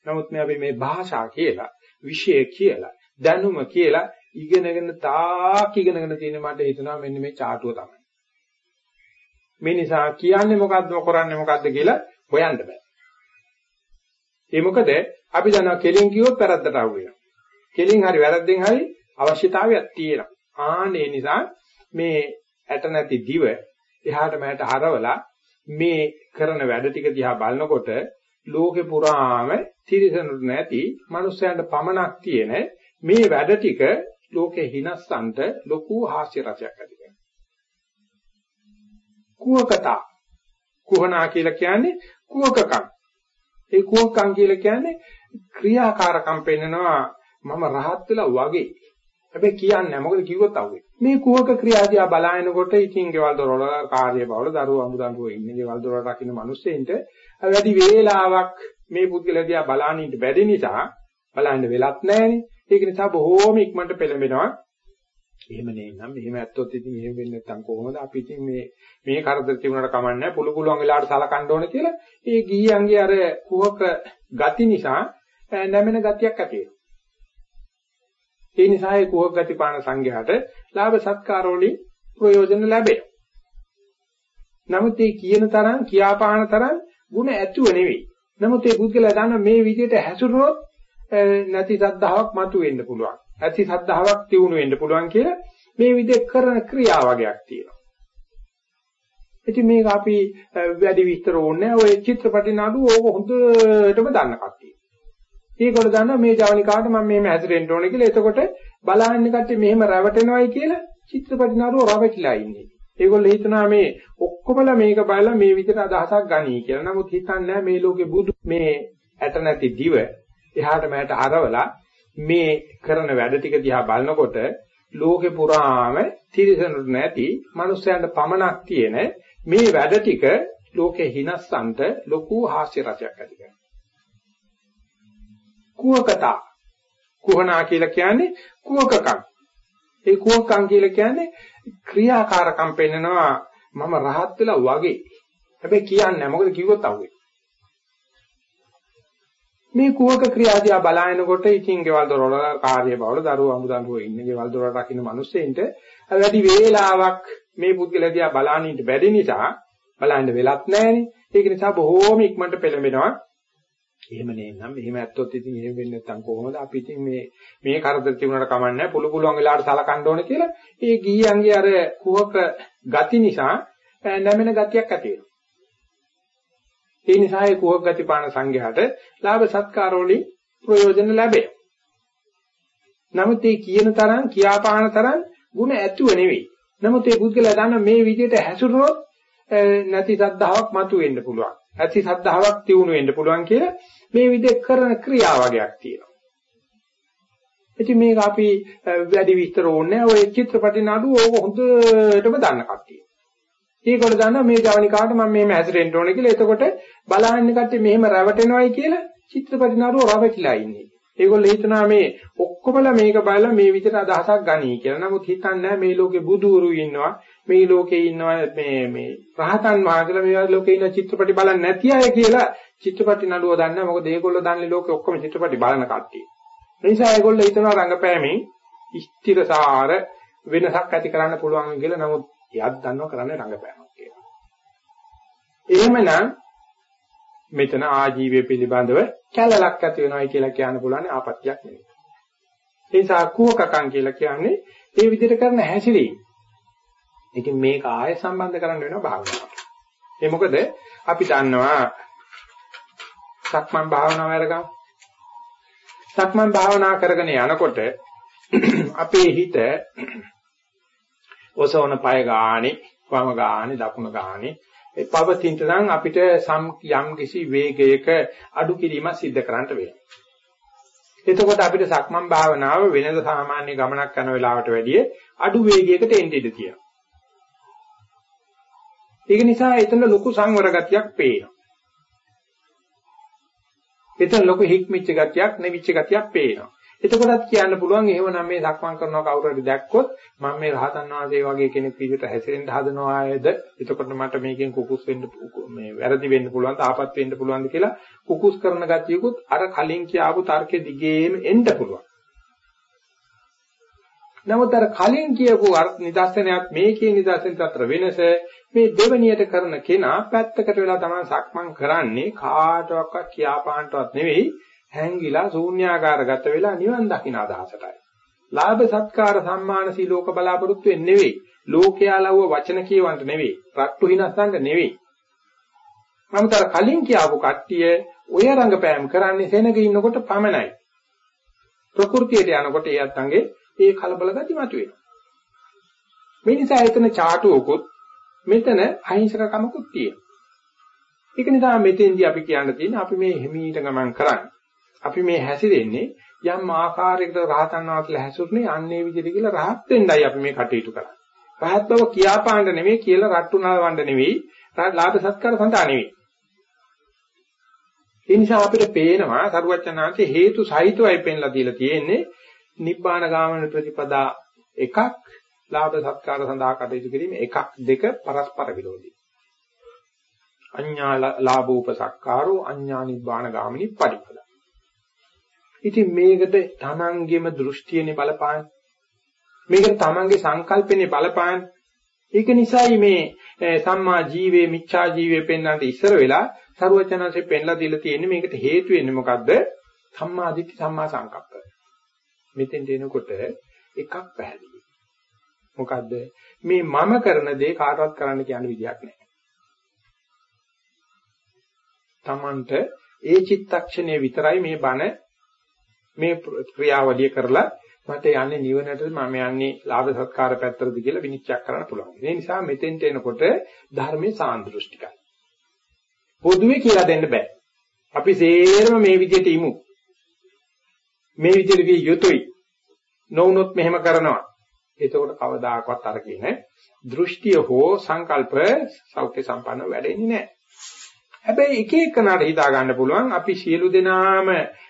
නමුත් මේ අපි මේ භාෂා කියලා විෂය කියලා දැනුම කියලා ඉගෙනගෙන තාක් ඉගෙනගෙන තියෙන මට හිතෙනවා මෙන්න මේ චාටුව තමයි. මේ නිසා කියන්නේ මොකද්ද කරන්නේ මොකද්ද කියලා හොයන්න බෑ. ඒ මොකද අපි දන්නවා කෙලින් කිව්වොත් වැරද්දට අහු වෙනවා. කෙලින් හරි වැරද්දෙන් හරි අවශ්‍යතාවයක් තියෙනවා. ආනේ නිසා මේ ඇට නැති දිව එහාට මෙහාට හරවලා මේ කරන වැඩ ටික දිහා බලනකොට ලෝකේ පුරාම තිරසනුත් නැති මනුස්සයන්ට පමණක් තියෙන මේ වැඩ ටික ලෝකේ හිනස්සන්ට ලොකු හාස්‍ය රසයක් ඇති කරනවා. කුවකතා කුහනා කියලා කියන්නේ කුවකකම්. ඒ කුවකම් කියලා කියන්නේ ක්‍රියාකාරකම් පෙන්නනවා මම රහත් වෙලා වගේ. හැබැයි කියන්නේ මොකද කිව්වොත් අහුවේ. මේ කුහක ක්‍රියාදියා බලාගෙනකොට ඉතින් ගෙවල් දොරවල කාර්ය බවල දරුවෝ අමුදඬුවෝ ඉන්නේ ගෙවල් දොරවල රකින්න මිනිස්සෙන්ට වැඩි වේලාවක් මේ පුද්ගලයා දිහා බලාගෙන ඉන්න බැරි නිසා බලන්න වෙලත් නැහැනේ. ඒක නිසා බොහෝම ඉක්මනට පෙළඹෙනවා. එහෙම නේනම් මෙහෙම ඇත්තොත් ඉතින් එහෙම වෙන්නේ නැත්නම් කොහොමද අපි ඉතින් මේ මේ කරදර තිබුණාට කමන්නේ පුළු පුළුවන් වෙලාවට සලකන්න ඕනේ කියලා ඒ ගිහියන්ගේ අර කුහක ගති නිසා නැමෙන ගතියක් ඇති වෙනවා. ඒ නිසා ඒ කුහක ගති පාන සංඝයාට ලාභ සත්කාර වලින් ප්‍රයෝජන ලැබේ. නමුත් මේ කියන තරම් කියාපාන තරම් ಗುಣ ඇතුව නෙවෙයි. නමුත් මේ පුද්ගලයා දන්න මේ විදිහට හැසිරුණොත් නැති සද්ධාාවක් මතුවෙන්න පුළුවන්. ඇති සද්ධාාවක් තියුණු වෙන්න පුළුවන් කියලා මේ විදිහ කරන ක්‍රියා වගේක් තියෙනවා. ඉතින් මේක අපි වැඩි විස්තර ඕනේ ඔය චිත්‍රපටි නඩු ඕක හොඳටම දන්න කට්ටිය. ඒකවල දන්නවා මේ ජවනිකාට මම මෙහෙම හැසිරෙන්න ඕනේ කියලා. එතකොට බලහින්න කට්ටිය මෙහෙම රැවටෙනවයි කියලා චිත්‍රපටි නඩුව රැවටිලා ඉන්නේ. ඒගොල්ලෝ හිතනවා මේ ඔක්කොමලා මේක බලලා මේ විදිහට අදහසක් ගනී කියලා. නමුත් හිතන්නේ මේ ලෝකේ බුදු මේ ඇට නැති දිව එහාට මෙහාට හරවලා මේ කරන වැඩ ටික දිහා බලනකොට ලෝකේ පුරාම තිරසනුත් නැති මනුස්සයන්ට පමණක් තියෙන මේ වැඩ ටික ලෝකේ හිනස්සන්ට ලොකු හාස්‍ය රසයක් ඇති කරනවා. කුවකතා කුහනා කියලා කියන්නේ කුවකකම්. ඒ කුවකම් කියලා කියන්නේ ක්‍රියාකාරකම් පෙන්නනවා මම රහත් වෙලා වගේ. හැබැයි කියන්නේ මොකද කිව්වොත් අහුවේ. මේ කුවක ක්‍රියාදියා බලාගෙනකොට ඉතින් ගෙවල් දොරවල කාර්ය බවල දරුවෝ අමුදඬුවෝ ඉන්නේ ගෙවල් දොරවල රකින්න මිනිස්සෙන්ට වැඩි වේලාවක් මේ පුද්ගලයා දිහා බලාගෙන ඉන්න බැරි නිසා බලන්න වෙලත් නැහැනේ. ඒක නිසා බොහෝම ඉක්මනට පෙළඹෙනවා. එහෙම නේනම් මෙහෙම ඇත්තොත් ඉතින් එහෙම වෙන්නේ නැත්නම් කොහොමද අපි ඉතින් මේ මේ කරදර තිබුණාට කමන්නේ පුළු පුළුවන් වෙලාවට සලකන්න ඕනේ කියලා ඒ ගිහියන්ගේ අර කුහක ගති නිසා නැමෙන ගතියක් ඇති වෙනවා. ඒ නිසා ඒ කුහක ගති පාන සංඝයාට ලාභ සත්කාර වලින් ප්‍රයෝජන ලැබේ. නමුත් මේ කියන තරම් කියාපාන තරම් ಗುಣ ඇතුව නෙවෙයි. නමුත් මේ පුද්ගලයා දන්න මේ විදිහට හැසිරුණොත් නැති සද්ධාාවක් මතුවෙන්න පුළුවන්. ඇති සද්ධාාවක් තියුණු වෙන්න පුළුවන් කියලා මේ විදිහ කරන ක්‍රියා වගේක් තියෙනවා. ඉතින් මේක අපි වැඩි විස්තර ඕනේ ඔය චිත්‍රපටි නඩු ඕක හොඳටම දන්න කට්ටිය. ඒකවල දන්නවා මේ ජවනිකාට මම මෙහෙම හැසිරෙන්න ඕනේ කියලා. එතකොට බලහින්න කට්ටිය මෙහෙම රැවටෙනවයි කියලා චිත්‍රපටි නඩුව රැවටිලා ඉන්නේ. ඒගොල්ලෝ හිතනවා මේ ඔක්කොමලා මේක බලලා මේ විදිහට අදහසක් ගනී කියලා. නමුත් හිතන්නේ මේ ලෝකේ බුදුරු ඉන්නවා. මේ ලෝකේ ඉන්නවා මේ මේ රහතන් වහන්සේලා මේ ලෝකේ ඉන්න චිත්‍රපටි බලන්නේ නැති අය කියලා චිත්‍රපටි නඩුව දන්නේ. මොකද ඒගොල්ලෝ දන්නේ ලෝකේ ඔක්කොම චිත්‍රපටි බලන කට්ටිය. ඒ නිසා ඒගොල්ලෝ හිතනවා රංගපෑමෙන් ස්ථිරසාර වෙනසක් ඇති කරන්න පුළුවන් කියලා. නමුත් එයාත් දන්නවා කරන්නේ රංගපෑමක් කියලා. එහෙමනම් මෙතන ආජීවය පිළිබඳව කැලලක් ඇති වෙනවයි කියලා කියන්න පුළුවන් ආපත්‍යක් නෙවෙයි. ඒ නිසා කුවකකම් කියලා කියන්නේ ඒ විදිහට කරන හැසිරීම. ඉතින් මේක ආය සම්බන්ධ කරන්න වෙනවා භාවනාවට. ඒ මොකද අපි දන්නවා සක්මන් භාවනාව අරගමු. සක්මන් භාවනා කරගෙන යනකොට අපේ හිත ඔසවන පය ගානේ, වම ගානේ, දකුණ ගානේ ඒ පවතිනට නම් අපිට යම් කිසි වේගයක අඩු කිරීමක් සිද්ධ කරන්නට වෙනවා. එතකොට අපිට සක්මන් භාවනාව වෙනද සාමාන්‍ය ගමනක් කරන වෙලාවට වැඩිය අඩු වේගයකට එන්න ඉඩ තියෙනවා. ඒක නිසා එතන ලොකු සංවර ගතියක් පේනවා. එතන ලොකු හික්මිච්ච ගතියක්, නෙවිච්ච ගතියක් පේනවා. එතකොටත් කියන්න පුළුවන් එහෙමනම් මේ සක්මන් කරනවා කවුරු හරි දැක්කොත් මම මේ රහතන් වහන්සේ වගේ කෙනෙක් විදිහට හැසිරෙන්න හදනවා ආයේද එතකොට මට මේකෙන් කුකුස් වෙන්න මේ වැරදි වෙන්න පුළුවන් තාපත් වෙන්න පුළුවන්ද කියලා කුකුස් කරන ගතියකුත් අර කලින් කියාපු තර්කෙ දිගේම එන්න පුළුවන්. නමුත් අර කලින් කියපු නිදර්ශනයත් මේකේ නිදර්ශනයත් අතර වෙනස මේ දෙවණියට කරන කෙනා පැත්තකට වෙලා තමයි සක්මන් කරන්නේ කාටවත් කියාපාන්නවත් නෙවෙයි හැංගිලා ශූන්‍යාකාරගත වෙලා නිවන් දකින්න අදහසටයි. ලාභ සත්කාර සම්මාන සීලෝක බලාපොරොත්තු වෙන්නේ නෙවෙයි. ලෝකයා ලව්ව වචන කියවන්න නෙවෙයි. රට්ටු හිනස්සන්න නෙවෙයි. නමුත් අර කලින් කියාපු කට්ටිය ඔය රංගපෑම් කරන්නේ සෙනග ඉන්නකොට පමණයි. ප්‍රകൃතියට යනකොට ඒ අත්ංගේ ඒ කලබල ගති මතුවෙනවා. මේ නිසා එතන ചാටුවකුත් මෙතන අහිංසකකමකුත් තියෙනවා. ඒක නිසා මෙතෙන්දී අපි කියන්න තියෙන්නේ අපි මේ හිමීට ගමන් කරන්නේ. අපි මේ හැසිරෙන්නේ යම් ආකාරයකට රහතන් වහන්සේලා හැසිරුනේ අන්නේ විදිහට කියලා රහත් වෙන්නයි අපි මේ කටයුතු කරන්නේ. රහත් බව කියාපාන්න නෙමෙයි කියලා රට්ටු නාවන්න නෙමෙයි, ලාභ සත්කාර සඳහා නෙමෙයි. ඒ නිසා අපිට පේනවා සරුවචනාංශේ හේතු සහිතවයි පෙන්ලා දීලා තියෙන්නේ නිබ්බාන ගාමන ප්‍රතිපදා එකක් ලාභ සත්කාර සඳහා කටයුතු කිරීම එකක් දෙක පරස්පර විරෝධී. අඤ්ඤා ලාභෝපසක්කාරෝ අඤ්ඤා නිබ්බාන ගාමිනී පරිපද. ඉතින් මේකට තමන්ගේම දෘෂ්ටියනේ බලපාන. මේකට තමන්ගේ සංකල්පනේ බලපාන. ඒක නිසායි මේ සම්මා ජීවේ මිච්ඡා ජීවේ පෙන්වන්නට ඉස්සර වෙලා සරුවචනanse පෙන්ලා දීලා තියෙන්නේ මේකට හේතු වෙන්නේ මොකද්ද? සම්මා දිට්ඨි සම්මා සංකප්ප. මෙතෙන් දෙනකොට එකක් පැහැදිලි. මොකද්ද? මේ මම කරන දේ කාටවත් කරන්න කියන විදියක් නැහැ. තමන්ට ඒ චිත්තක්ෂණය විතරයි මේ බණ මේ ක්‍රියාවලිය කරලා මට යන්නේ නිවනටද මම යන්නේ ලාභ සත්කාර පැත්තටද කියලා විනිශ්චය කරන්න පුළුවන්. ඒ නිසා මෙතෙන්ට එනකොට ධර්මයේ සාන්දෘෂ්ටිකයි. පොදුවේ කියලා දෙන්න බෑ. අපි සේරම මේ විදිහට ඉමු. මේ විදිහට විය යුතුයි. නොවුනොත් මෙහෙම කරනවා. එතකොට කවදාකවත් අර කියන දෘෂ්ටිය හෝ සංකල්ප සෞඛ්‍ය සම්පන්න වෙඩෙන්නේ නැහැ. හැබැයි එක එකනට හිතා ගන්න පුළුවන් අපි සියලු දෙනාම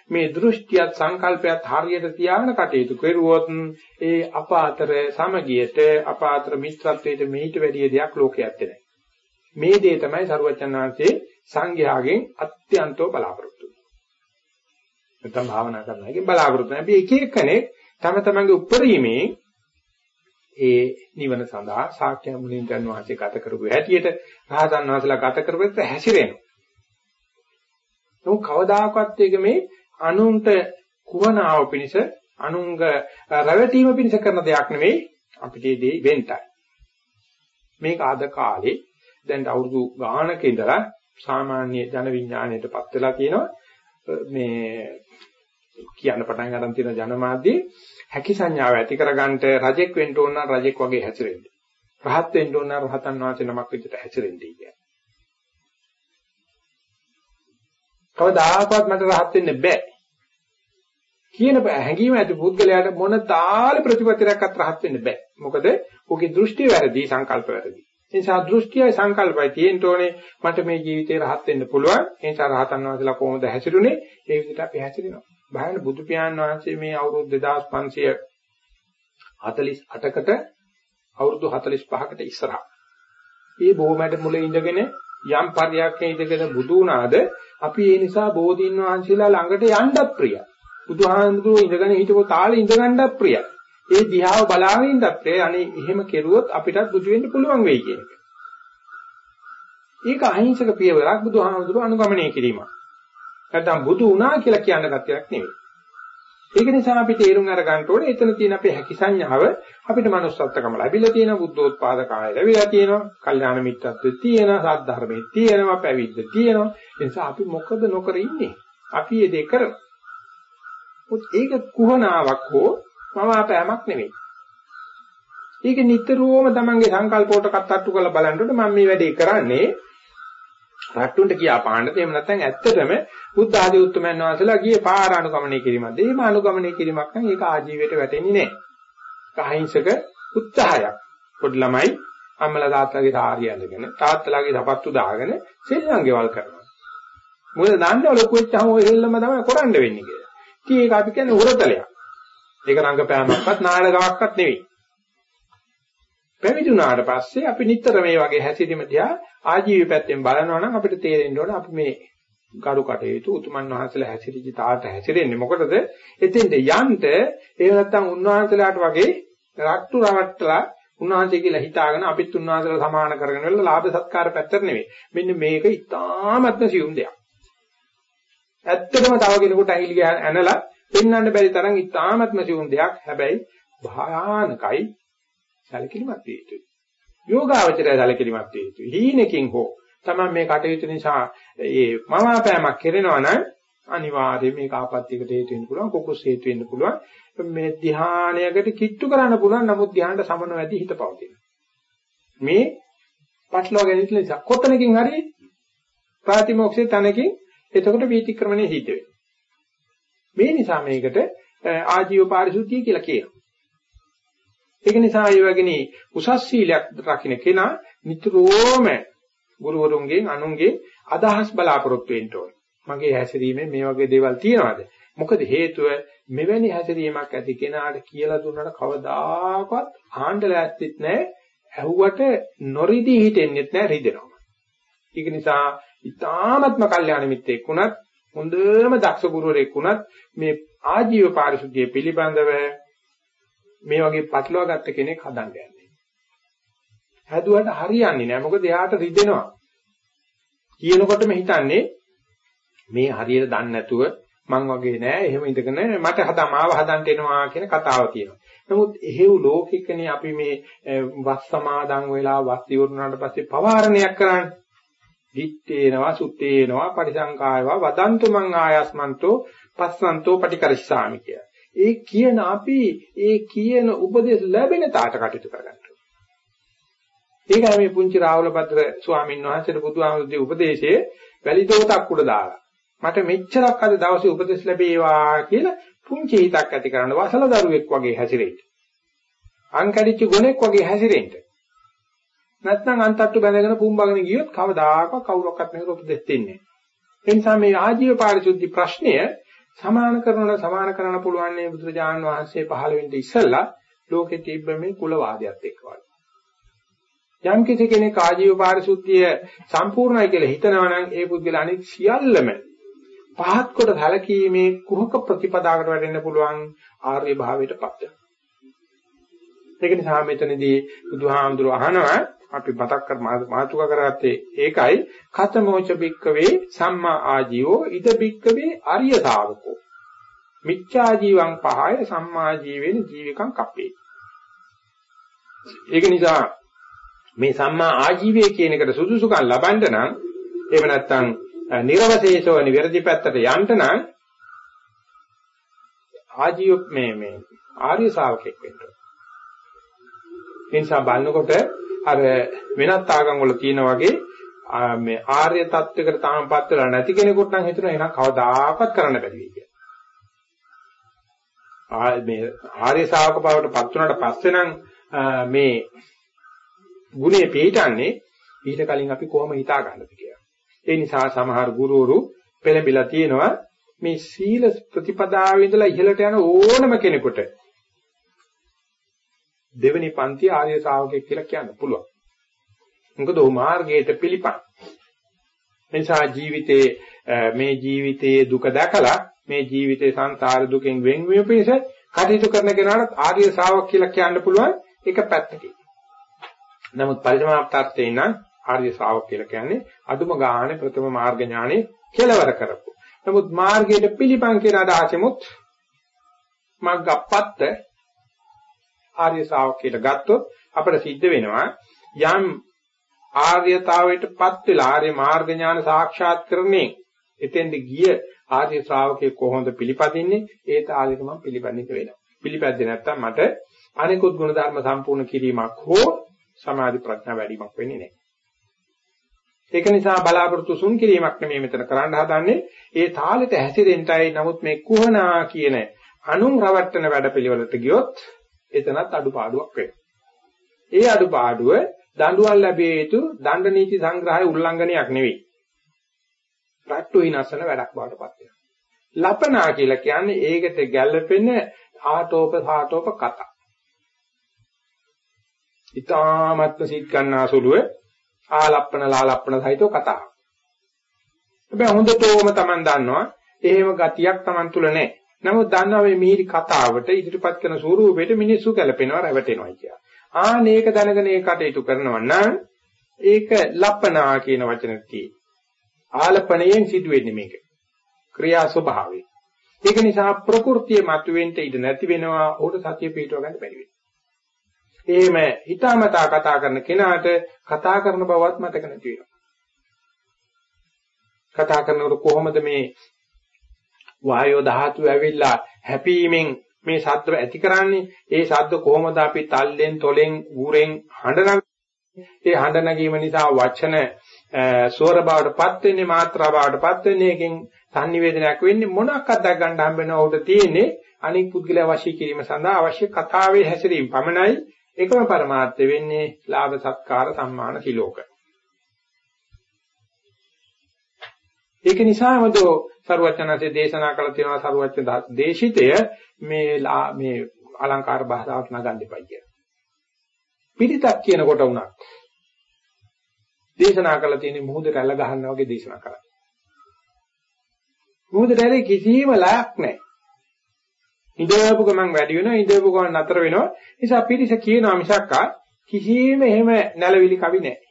මේ දෘෂ්ටියත් සංකල්පයත් හරියට තියාගෙන කටයුතු කරුවොත් ඒ අප අතර සමගියට අප අතර මිත්‍රත්වයට මෙහිට වැඩිය දෙයක් ලෝකයේ ඇත්තේ නැහැ. මේ දේ තමයි සරුවචනාංශේ සංඝයාගෙන් අත්‍යන්තව බලාපොරොත්තු වෙන්නේ. නැත්නම් භාවනා කරන එකෙන් බලාපොරොත්තු වෙන. අපි එක එක්කෙනෙක් තම තමන්ගේ උපරිමේ ඒ නිවන සඳහා ශාක්‍ය මුනින්දන් වහන්සේ ගත කරපු හැටියට රහතන් වහන්සේලා ගත කරපෙත් හැසිරෙනවා. නමුත් කවදාකවත් ඒක මේ අනුන්ට කුවනාව පිණිස අනුංග රැවටීම පිණිස කරන දෙයක් නෙවෙයි අපිට මේ ඉවෙන්ටයි. මේක අද කාලේ දැන් අවුරුදු ගානක ඉඳලා සාමාන්‍ය ජන විඥාණයටපත් වෙලා තියෙනවා මේ කියන්න පටන් ගන්න තියෙන ජනමාධ්‍යයේ හැකි සංඥාව ඇති කරගන්නට රජෙක් වෙන්න ඕන නම් රජෙක් වගේ හැසිරෙන්න. රහත් වෙන්න ඕන නම් රහතන් වහන්සේ නමක් විදිහට හැසිරෙන්න කියන්නේ. කවදාකවත් මට rahat වෙන්න බෑ. කියන හැඟීම ඇති පුද්ගලයාට මොන තාල ප්‍රතිපත්තියක්වත් rahat වෙන්න බෑ. මොකද ඔහුගේ දෘෂ්ටි වැරදි සංකල්ප වැරදි. ඒ නිසා දෘෂ්ටියයි සංකල්පයි තියෙන්න ඕනේ මට මේ ජීවිතේ rahat වෙන්න පුළුවන්. ඒ නිසා rahatන් වහන්සේලා කොහොමද හැසිරුනේ? ඒ විදිහට අපි හැසිරෙනවා. බාහිර බුදු පියාණන් වහන්සේ මේ අවුරුදු 2548කට අවුරුදු 45කට ඉස්සරහා. මේ බොහොමඩ මුල ඉඳගෙන යම් පරියක්කේ ඉඳගෙන බුදු වුණාද අපි ඒ නිසා බෝධීන් වහන්සේලා ළඟට යන්නත් ප්‍රියයි. බුදුහාමුදුරුවෝ ඉඳගෙන හිටපො තාලේ ඉඳගන්නත් ප්‍රියයි. ඒ දිහාව බලාගෙන ඉන්නත් ප්‍රියයි. අනේ එහෙම කෙරුවොත් අපිටත් බුදු වෙන්න පුළුවන් වෙයි කියන එක. ඒක අහිංසක පියවරක් බුදුහාමුදුරුවෝ අනුගමනය කිරීමක්. නැත්නම් බුදු වුණා කියලා කියන කතියක් නෙවෙයි. ඒක නිසා අපි තේරුම් අරගන්න ඕනේ එතන තියෙන අපේ හැකි සංඥාව අපිට manussත්කම ලැබිලා තියෙනවා බුද්ධෝත්පාද කාලය ලැබිලා තියෙනවා කල්යාණ මිත්‍රත්වෙ තියෙනවා සද්ධර්මයේ තියෙනවා පැවිද්ද තියෙනවා. ඒ නිසා අපි මොකද නොකර ඉන්නේ? අපි මේ දෙක කරමු. ඒක කුහනාවක් හෝ මවාපෑමක් නෙවෙයි ඒක නිතරම තමන්ගේ සංකල්පෝට කට්ටු කරලා බලනකොට මම මේ වැඩේ කරන්නේ රට්ටුන්ට කියා පාන්නද එහෙම නැත්නම් ඇත්තටම බුද්ධ ආදී උත්තමයන් වහන්සේලා ගියේ පාර අනුගමනය කිරීමක්ද? එහෙම අනුගමනය කිරීමක් නම් ඒක ආජීවයට වැටෙන්නේ නැහැ. කහින්සක උත්සාහයක්. පොඩි ළමයි අම්මලා තාත්තලාගේ සාරිය ඇඳගෙන තාත්තලාගේ සපත්තු දාගෙන සෙල්ලම් ගෙවල් කරනවා. මොකද දන්නේ ලොකු වෙච්චාම ඔය සෙල්ලම තමයි කරන්න වෙන්නේ කියලා. ඉතින් ඒක අපි කියන්නේ උරතලයක්. ඒක රංගපෑමක්වත් නාටකමක්වත් නෙවෙයි. පැවිදුණාට පස්සේ අපි නිතර මේ වගේ හැසිරීම දිහා ආජීවී පැත්තෙන් බලනවා නම් අපිට තේරෙන්න ඕන අපි මේ ගරු කටයුතු උතුමන් වහන්සේලා හැසිරීච්ච තාට හැසිරෙන්නේ මොකටද? එතෙන්ට යන්න ඒ නැත්තම් උන්වහන්සේලාට වගේ රට්ටු රවට්ටලා උන්වහන්සේ කියලා හිතාගෙන අපිත් උන්වහන්සේලා සමාන කරගෙන වෙලා ලාභ සත්කාර පැත්තට නෙවෙයි. මෙන්න මේක ඉතාමත්ම සියුම් දෙයක්. ඇත්තටම තව කෙනෙකුට ඇහිලි ඇනලා පෙන්වන්න බැරි තරම් ඉතාමත්ම සියුම් දෙයක්. හැබැයි භයානකයි සැලකිලිමත් විය යුතුයි. යෝගාවචරය සැලකිලිමත් විය යුතුයි. හීනකින් හෝ තමයි මේ කටයුතු නිසා ඒ මවාපෑමක් කරනවා නම් අනිවාර්යයෙන් මේක ආපත්‍යයකට හේතු වෙන්න පුළුවන් කුකුස් හේතු වෙන්න පුළුවන් මේ ධානයකට කිට්ටු කරන්න පුළුවන් නමුත් ධානයට සමන වැඩි හිත පවතින මේ පටලවා ගැනීම නිසා කොතනකින් හරි ප්‍රාතිමෝක්ෂයේ තනකින් එතකොට වීතික්‍රමණය හිත මේ නිසා මේකට ආජීව පාරිශුද්ධිය කියලා කියනවා ඒක නිසා ඒ වගේ උසස් සීලයක් රකින්න කෙනා නිතරම ගුරුවරුන්ගෙන් අනුන්ගේ අදහස් බලාපොරොත්තු වෙන්න ඕනේ. මගේ හැසිරීමෙන් මේ වගේ දේවල් තියනවාද? මොකද හේතුව මෙවැනි හැසිරීමක් ඇති කෙනාට කියලා දුන්නට කවදාකවත් ආණ්ඩ ලෑස්තිත් නැහැ. ඇහුවට නොරිදී හිටෙන්නෙත් නැහැ රිදෙනවා. ඒක නිසා ඊ타ත්ම කල්යාණ මිත්‍රෙක් වුණත් හොඳම දක්ෂ ගුරුවරයෙක් වුණත් මේ ආජීව පාරිශුද්ධිය පිළිබඳව මේ වගේ පටලවා ගත්ත කෙනෙක් හදන්න යන්නේ. හැදුවට හරියන්නේ නැහැ. මොකද එයාට රිදෙනවා. කියනකොටම හිතන්නේ මේ හරියට දන්නේ නැතුව මං වගේ නෑ එහෙම ඉඳගෙන මට හදා මාව හදන්න එනවා කියන කතාව තියෙනවා. නමුත් එහෙව් ලෝකිකනේ අපි මේ වස් සමාදන් වෙලා වස් ඉවරුනාට පස්සේ පවාරණයක් කරන්නේ. දිත්තේනවා සුත්තේනවා පරිසංකායවා වදන්තු මං ආයස්මන්තෝ පස්සන්තෝ පටිකරිස්සාමි කිය. ඒ කියන අපි ඒ කියන උපදේශ ලැබෙන තාට කටයුතු කරගන්න. ඒකයි මේ පුංචි රාහුල භද්‍ර ස්වාමීන් වහන්සේට බුදුහාමුදුරේ උපදේශයේ වැලිදෝතක් උඩ දාලා මට මෙච්චරක් අද දවසේ උපදෙස් ලැබේවා කියලා පුංචි හිතක් ඇති කරන්න වසල දරුවෙක් වගේ හැසිරෙන්න. අංකඩිච්ච ගොනෙක් වගේ හැසිරෙන්න. නැත්නම් අන්තට්ටු බැඳගෙන පුම්බගෙන ගියොත් කවදාකවත් කවුරක්වත් මේක උපදෙස් දෙන්නේ නැහැ. ඒ නිසා මේ ආජීව පාරිශුද්ධි ප්‍රශ්නය සමාන කරන සමාන කරන්න පුළුවන් නේ බුදුරජාණන් වහන්සේ පහළ වෙන්න ඉස්සෙල්ලා ලෝකෙ තිබ්බ මේ කුලවාදයත් එක්ක වගේ. යම් කිසි කෙනෙක් ආජීව පාරිශුද්ධිය සම්පූර්ණයි කියලා හිතනවා නම් ඒ පුද්ගල අනිත් සියල්ලම පහත් කොට සැලකීමේ කුහක ප්‍රතිපදාකට වැටෙන්න පුළුවන් ආර්ය භාවයටපත් වෙනවා. ඒක නිසා මෙතනදී බුදුහාමුදුරුව අහනවා අපි මතක් කර මාතුකා කරගත්තේ ඒකයි. කතමෝච බික්කවේ සම්මා ආජීවෝ ඉද බික්කවේ ආර්ය ශාවකෝ මිච්ඡා ජීවං පහය සම්මා ජීවෙන ජීවිකං කප්පේ. ඒක නිසා මේ සම්මා ආජීවය කියන එකට සුදුසුකම් ලබන්න නම් එහෙම නැත්නම් නිර්වශේෂව නිවැරදි පැත්තට යන්න නම් ආජීව මේ මේ ආර්ය ශාවකෙක් වෙන්න ඕන. ඒ නිසා බලනකොට අර වෙනත් ආගම් වල තියෙන වගේ මේ ආර්ය தත්වයකට තාමපත් වෙලා නැති කෙනෙකුට නම් හිතනවා එහෙනම් කවදාකවත් කරන්න බැරි වෙයි කියලා. ආ මේ ආර්ය ශාවක බවට පත් වුණාට පස්සේ නම් මේ ගුණේ පිළිටන්නේ ඊට කලින් අපි කොහොම හිතා ගන්නද කියලා. ඒ නිසා සමහර ගුරුවරු පෙළඹිලා තියෙනවා මේ සීල ප්‍රතිපදාවේ ඉඳලා ඉහළට යන ඕනම කෙනෙකුට දෙවෙනි පන්ති ආර්ය ශ්‍රාවකෙක් කියලා කියන්න පුළුවන්. මොකද ਉਹ මාර්ගයට පිළිපන්. එනිසා ජීවිතේ මේ ජීවිතයේ දුක දැකලා මේ ජීවිතේ සංසාර දුකෙන් වෙන්වීම පිණිස කටයුතු කරන කෙනාට ආර්ය ශ්‍රාවක කියලා කියන්න පුළුවන් එක පැත්තකින්. නමුත් පරිසමාප්තාර්ථේ නම් ආර්ය ශ්‍රාවක කියලා කියන්නේ අදුම ගානේ ප්‍රථම මාර්ග ඥානෙ කෙලවර කරපො. නමුත් මාර්ගයට පිළිපන් කියන අදහසෙමුත් මග්ගප්පත්ත ආර්ය ශ්‍රාවක කියලා ගත්තොත් අපිට සිද්ධ වෙනවා යම් ආර්යතාවයටපත් වෙලා ආර්ය මාර්ග ඥාන සාක්ෂාත් කරන්නේ එතෙන්ද ගිය ආර්ය ශ්‍රාවකේ කොහොමද පිළිපදින්නේ ඒ තාලෙට මම පිළිපදින්න වෙනවා. පිළිපැද්දේ නැත්තම් මට අනිකුත් ගුණ ධර්ම සම්පූර්ණ කිරීමක් හෝ සමාධි ප්‍රඥා වැඩිමක් වෙන්නේ නැහැ. ඒක නිසා බලාපොරොත්තු සුන් කිරීමක් නෙමෙයි මෙතන කරන්න හදන්නේ. ඒ තාලෙට හැසිරෙන්නයි නමුත් මේ කුහනා කියන අනුන් රවට්ටන වැඩපිළිවෙලට ගියොත් එතනත් අඩුපාඩුවක් වෙනවා. ඒ අඩුපාඩුව දඬුවම් ලැබිය යුතු දණ්ඩ නීති සංග්‍රහය උල්ලංඝනයක් නෙවෙයි. රට්ටු විනාශන වැඩක් බවට පත් වෙනවා. ලපනා කියලා කියන්නේ ඒකට ගැළපෙන ආටෝප සාටෝප කතා. ඊ타මත්ම සිත් ගන්නාසුලුව ආලප්පන ලාලප්පන සහිතව කතා. හැබැයි හොඳටම Taman දන්නවා එහෙම ගතියක් Taman තුල නැහැ. නමුත් දන්නවා මේ මිහිරි කතාවට ඉදිරිපත් කරන ස්වරූපෙට මිනිස්සු ගැලපෙනවා රැවටෙනවා කියලා. ආ මේක දැනගෙන ඒ කටයුතු කරනවා නම් ඒක ලප්පනා කියන වචනේ තියෙයි. ආලපණයෙන් සිදුවෙන්නේ මේක. ක්‍රියා ස්වභාවය. ඒක නිසා ප්‍රകൃතිය මතුවෙන්න ඉඩ නැති වෙනවා. උඩ සතිය පිටව ගන්න බැරි වෙනවා. එහෙම හිතාමතා කතා කරන කෙනාට කතා කරන බවත් මතක නැති වෙනවා. කතා කරනකොට කොහොමද මේ වායෝ ධාතු ඇවිල්ලා හැපීමෙන් මේ ශබ්ද ඇති කරන්නේ. ඒ ශබ්ද කොහොමද අපි තල්ලෙන් තොලෙන් ඌරෙන් හඬන ඒ හඬ නැගීම නිසා වචන ස්වර බවටපත් වෙන්නේ මාත්‍රා බවටපත් වෙන්නේ. එකෙන් sannivedanayak වෙන්නේ මොනක්වත් දැක් ගන්න හම්බ වෙනව. උඩ තියෙන්නේ අනික් පුද්ගලයා වශී කිරීම සඳහා අවශ්‍ය කතාවේ හැසිරීම පමණයි. එකම પરමාර්ථය වෙන්නේ ලාභ සත්කාර සම්මාන සිලෝක ඒක නිසාමදෝ සරුවචනanse දේශනා කළ තියෙනවා සරුවචන දේශිතය මේ මේ අලංකාර භාෂාවට නගන්න එපා කියලා. පිටිතක් කියනකොට උනත් දේශනා කළ තියෙන මුහුද රැළ ගහනවා වගේ දේශනා කරා. මුහුද රැළේ කිසිම ලයක් නැහැ. ඉඳපු ගමන් වැඩි වෙනවා ඉඳපු ගමන් නතර වෙනවා. නිසා පිටිස කියනවා මිසක්කා කිසිම එහෙම නැලවිලි කවි නැහැ.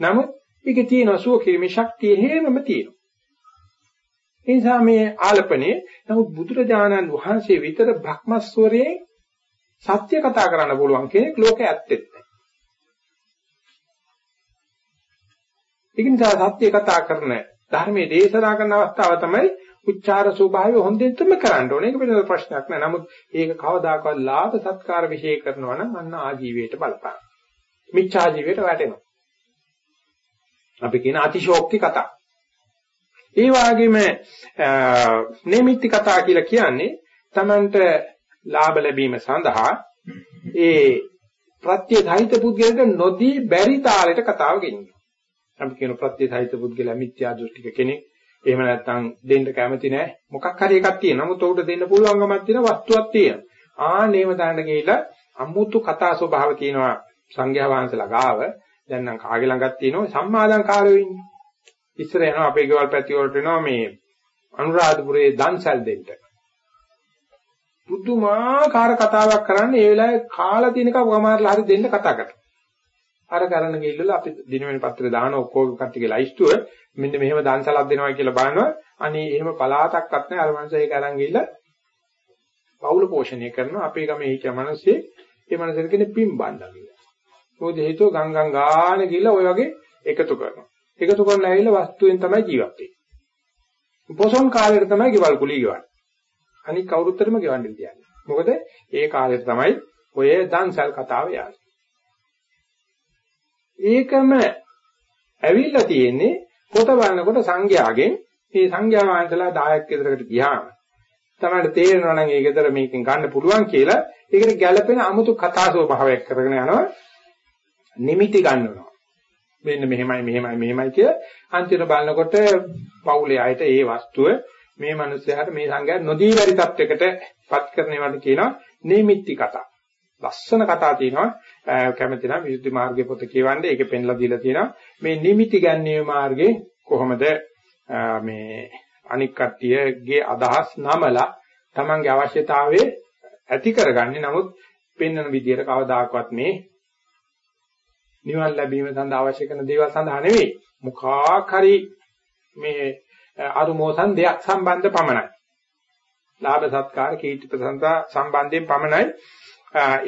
නමුත් ඒකේ තියෙන සුව කිරීමේ ශක්තිය හේමම තියෙනවා. ඒ නිසා මේ ආලපනේ නමුත් බුදුරජාණන් වහන්සේ විතර භ්‍රමස්වරයේ සත්‍ය කතා කරන්න පුළුවන් කෙනෙක් ලෝකේ ඇත්තෙත් නැහැ. ඒක නිසා සත්‍ය කතා කරන ධර්මයේ දේශනා කරන අවස්ථාව තමයි උච්චාර ස්වභාවය හොඳින්ම කරන්න ඕනේ. ඒක පිළිබඳ ප්‍රශ්නයක් නෑ. නමුත් ඒක කවදාකවත් ලාභ සත්කාර විශේෂ කරනවා නම් අන්න ආජීවයට බලපාන. මිච්ඡා ජීවයට වැටෙනවා. අපි කියන අතිශෝක්ති කතා. ඒ වගේම නේමිත්‍ති කතා කියලා කියන්නේ Tamanට ලාභ ලැබීම සඳහා ඒ ප්‍රත්‍යධෛත පුද්ගලට නොදී බැරි තාලෙට කතාව ගෙනියනවා. අපි කියන ප්‍රත්‍යධෛත පුද්ගලයා මිත්‍යා දෘෂ්ටික කෙනෙක්. එහෙම නැත්නම් දෙන්න කැමති නැහැ. මොකක් හරි එකක් තියෙනවා. නමුත් උකට දෙන්න පුළුවන්කමක් තියෙන වස්තුවක් තියෙනවා. ආ නේම දාන්න ගිහිලා අමුතු කතා ස්වභාව තියෙනවා සංඝයා වහන්සේලා ගාව. දැන් නම් කාගේ ළඟක් තියෙනවා සම්මාදන්කාරයෝ ඉන්නේ. ඉස්සර යනවා අපේ ගෙවල් පැති වලට එනවා මේ අනුරාධපුරයේ දන්සල් දෙන්න. පුදුමාකාර කතාවක් කරන්නේ ඒ වෙලාවේ කාලා තියෙනක කොමාරලා හරි දෙන්න කතා කරා. අර කරන්න ගිහිල්ලා අපි දිනවෙන පත්‍රය දාන ඔක්කොම කට්ටියගේ ලයිස්තුව මෙන්න මෙහෙම දන්සලක් දෙනවා කියලා බලනවා. අනේ එහෙම පලාතක්වත් නැහැ. අර මනුස්සය ඒක අරන් ගිහිල්ලා පවුල පෝෂණය කරනවා. අපේ ගමේ හිටිය මිනිස්සේ ඒ මිනිස්සුන් කියන්නේ පින් බණ්ඩා කියලා. මොකද හේතුව ගංගං ගාන ගිහලා ওই වගේ එකතු කරනවා. එකතු කරන ඇවිල්ලා වස්තුවෙන් තමයි ජීවත් වෙන්නේ. පොසොන් කාලේට තමයි ගෙවල් කුලී ගෙවන්නේ. අනික කවුරුත්තරම ගෙවන්න විදියක්. මොකද ඒ කාලේට තමයි ඔය දන්සල් කතාව යන්නේ. ඒකම ඇවිල්ලා තියෙන්නේ කොට බලනකොට සංඝයාගෙන් මේ සංඝයා වහන්සලා දායක කේතරකට ගියාම තමයි තේරෙනවා නම් ඒ ගෙදර මේකෙන් ගන්න පුළුවන් කියලා ඒකට ගැළපෙන 아무තු කතා ස්වභාවයක් කරගෙන යනවා නිමිති ගන්නවා. මෙන්න මෙහෙමයි මෙහෙමයි මෙහෙමයි කිය අන්තිම බලනකොට පවුලේ අයට ඒ වස්තුව මේ මිනිස්යාට මේ සංඝයා නොදී බැරි තත්වයකට පත් කරනවට කියනවා නිමිති කතා. ලස්සන කතා තියෙනවා. කැමති නම් විසුද්ධි මාර්ගයේ පොත කියවන්නේ. ඒකේ පෙන්ලා දීලා තියෙනවා. මේ නිමිති ගැන්වීම මාර්ගේ කොහොමද? මේ අනික් කට්ටියගේ අදහස් නමලා තමන්ගේ අවශ්‍යතාවයේ ඇති කරගන්නේ. නමුත් පෙන්වන විදියට කවදාකවත් මේ නිවන් ලැබීම සඳහා අවශ්‍ය කරන දේවල් සඳහා නෙවෙයි මොකක් හරි මේ අරුමෝසන් දෙයක් සම්බන්ධ පමණයි. ලාභ සත්කාර කීර්ති ප්‍රශංසා සම්බන්ධයෙන් පමණයි.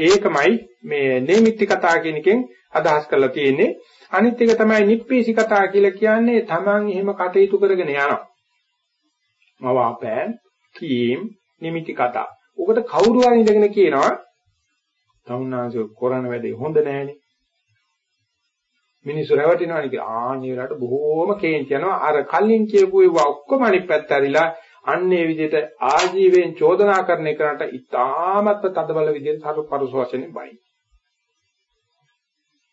ඒකමයි මේ නේමිත්‍ති කතා කියන එකෙන් අදහස් කරලා තියෙන්නේ. අනිත් එක තමයි නිප්පීසි කතා කියලා කියන්නේ Taman එහෙම කටයුතු කරගෙන යනවා. මවාපෑම් කීම් නිමිති කතා. උකට කවුරු හරි ඉඳගෙන කියනවා තමුන්නාංශ කරන වැඩේ හොඳ නැහැනේ. මිනිස්සු රැවටෙනවානේ කියලා. ආන්නේ වෙලාවට බොහෝම කේන්ති යනවා. අර කලින් කියපු ඒවා ඔක්කොම අනිත් පැත්ත ඇරිලා අන්නේ විදිහට ආජීවයෙන් චෝදනා කරන එකකට ඉතාමත්ම තදබල විදිහට සරු පරිසවචනේ බයි.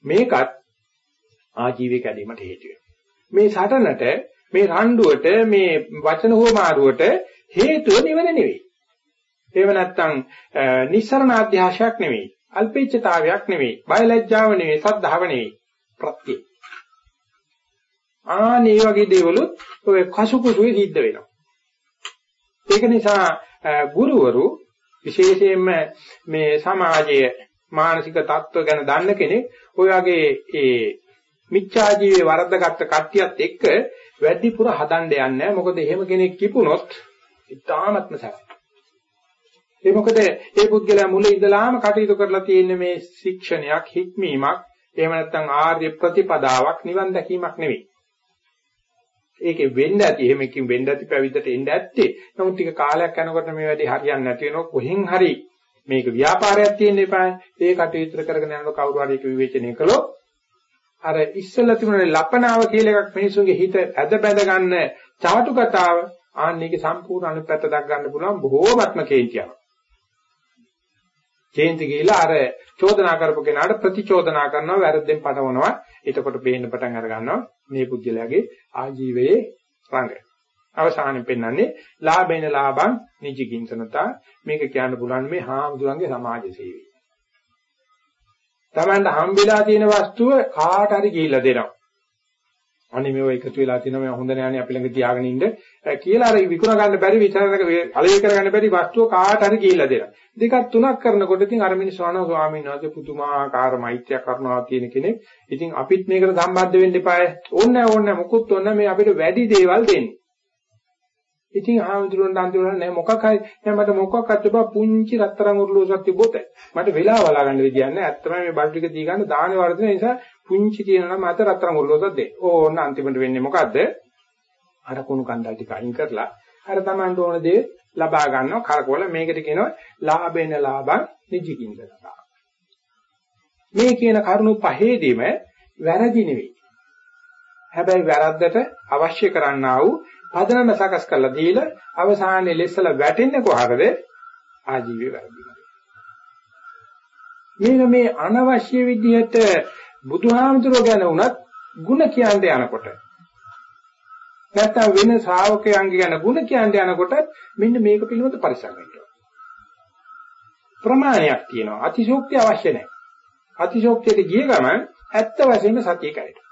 මේකත් ආජීවයේ කැඩීමට හේතු මේ සටනට මේ රණ්ඩුවට මේ වචන හුවමාරුවට හේතුව නිවන නෙවෙයි. එහෙම නැත්නම් නිස්සරණ අධ්‍යාශයක් නෙවෙයි. අල්පේච්ඡතාවයක් නෙවෙයි. බයලජ්ජාව නෙවෙයි. සද්ධාව නෙවෙයි. ප්‍රත්‍ය. ආනේ වගේ දේවලුත් ඔය කසුකුසුවේ සිද්ධ වෙනවා. ඒක නිසා ගුරුවරු විශේෂයෙන්ම මේ සමාජයේ මානසික තත්ත්ව ගැන දන්න කෙනෙක් ඔය වගේ ඒ මිච්ඡා ජීවේ වරද්දගත්ත කට්ටියත් එක්ක වැඩිපුර හදන්න යන්නේ මොකද එහෙම කෙනෙක් කිපුණොත් ඉතාමත්ම සැපයි. ඒ මොකද ඒ පුද්ගලයා මුල ඉඳලාම කටයුතු කරලා තියෙන මේ ශික්ෂණයක් හික්මීමක් එහෙම නැත්නම් ආර්ය ප්‍රතිපදාවක් නිවන් දැකීමක් නෙවෙයි. ඒකේ වෙන්න ඇති එහෙම එකකින් වෙන්න ඇති පැවිද්දට එන්න ඇත්තේ. නමුත් ටික කාලයක් යනකොට මේ වැඩේ හරියන්නේ නැති වෙනවා කොහෙන් හරි මේක ව්‍යාපාරයක් තියෙන්න එපා. ඒ කටයුතු කරගෙන යනකොට කවුරු හරි ඒක විවේචනය කළොත් අර ඉස්සෙල්ලා තිබුණේ ලපනාව කියලා එකක් මිනිසුන්ගේ හිත ඇද බැඳ ගන්න චාටු කතාව ආන්නේක සම්පූර්ණ අනුපැත්ත දක් ගන්න පුළුවන් බොහෝමත්ම කේන්තියක්. කේන්ති ගිහිලා අර චෝදනා කරපු කෙනාට ප්‍රතිචෝදනා කරනවා වැරද්දෙන් පටවනවා. එතකොට පේන්න පටන් අර ගන්නවා මේ පුද්ගලයාගේ ආජීවයේ රඟ. අවසානයේ පෙන්වන්නේ ලාභේන ලාභං නිජිකින්තනතා මේක කියන්න පුළුවන් මේ හාමුදුරන්ගේ සමාජ සේවය. Tamanට හම්බෙලා තියෙන වස්තුව කාට හරි ගිහිල්ලා දෙනවා. අනේ මේව එකතු වෙලා තියෙනවා මේ හොඳ නෑනේ අපි ළඟ තියාගෙන ඉන්න කියලා අර විකුණ ගන්න බැරි විචාරක අලේ කර ගන්න බැරි වස්තුව කාට හරි ගිහිල්ලා දෙනවා. දෙකක් තුනක් කරනකොට ඉතින් අර මිනිස්සු අනෝ ස්වාමීන් වහන්සේ පුදුමාකාර මෛත්‍රියක් කරනවා කියන කෙනෙක්. ඉතින් අපිත් මේකට සම්බන්ධ වෙන්න එපාය. ඕනේ ඕනේ මොකුත් ඕනේ මේ අපිට වැඩි දේවල් දෙන්නේ. ඉතින් ආමතුරුන් අන්තිමට නෑ මොකක් හරි දැන් මට මොකක්වත් තිබා පුංචි රත්තරන් උරුලෝසක් තිබොත මට වෙලාව බලා ගන්න විදියක් නෑ. ඇත්තම මේ බඩු ටික දී ගන්න දානේ වර්ධන නිසා පුංචි තියෙනවා නම් මට රත්තරන් උරුලෝසක් දෙන්න. ඕන්න අන්තිමට වෙන්නේ මොකද්ද? අර කුණු කන්දල් ටික අයින් කරලා අර Tamanට ඕන දේ ලබා ගන්නවා කරකවල මේකට කියනවා ලාභේන ලාභං නිජිකින්දලා මේ කියන කරුණු පහේදීම වැරදි නෙවෙයි. හැබැයි වැරද්දට අවශ්‍ය කරන්නා වූ පදනම සකස් කරලා දීලා අවසානයේ ලෙස්සල වැටෙන්නේ කොහටද? ආජීවයේ වැරදිලා. මේක මේ අනවශ්‍ය විදිහට බුදුහාමුදුරුවෝ ගැන වුණත් ಗುಣ කියන්න යනකොට නැත්තම් වෙන ශ්‍රාවකයන්ගේ ගැන ಗುಣ කියන්න යනකොට මෙන්න මේක පිළිබඳ පරිසම් වෙනවා. ප්‍රමාණයක් තියෙනවා. අතිශෝක්තිය අවශ්‍ය නැහැ. අතිශෝක්තියට ගිය ගමන් ඇත්ත වශයෙන්ම සතිය කැඩෙනවා.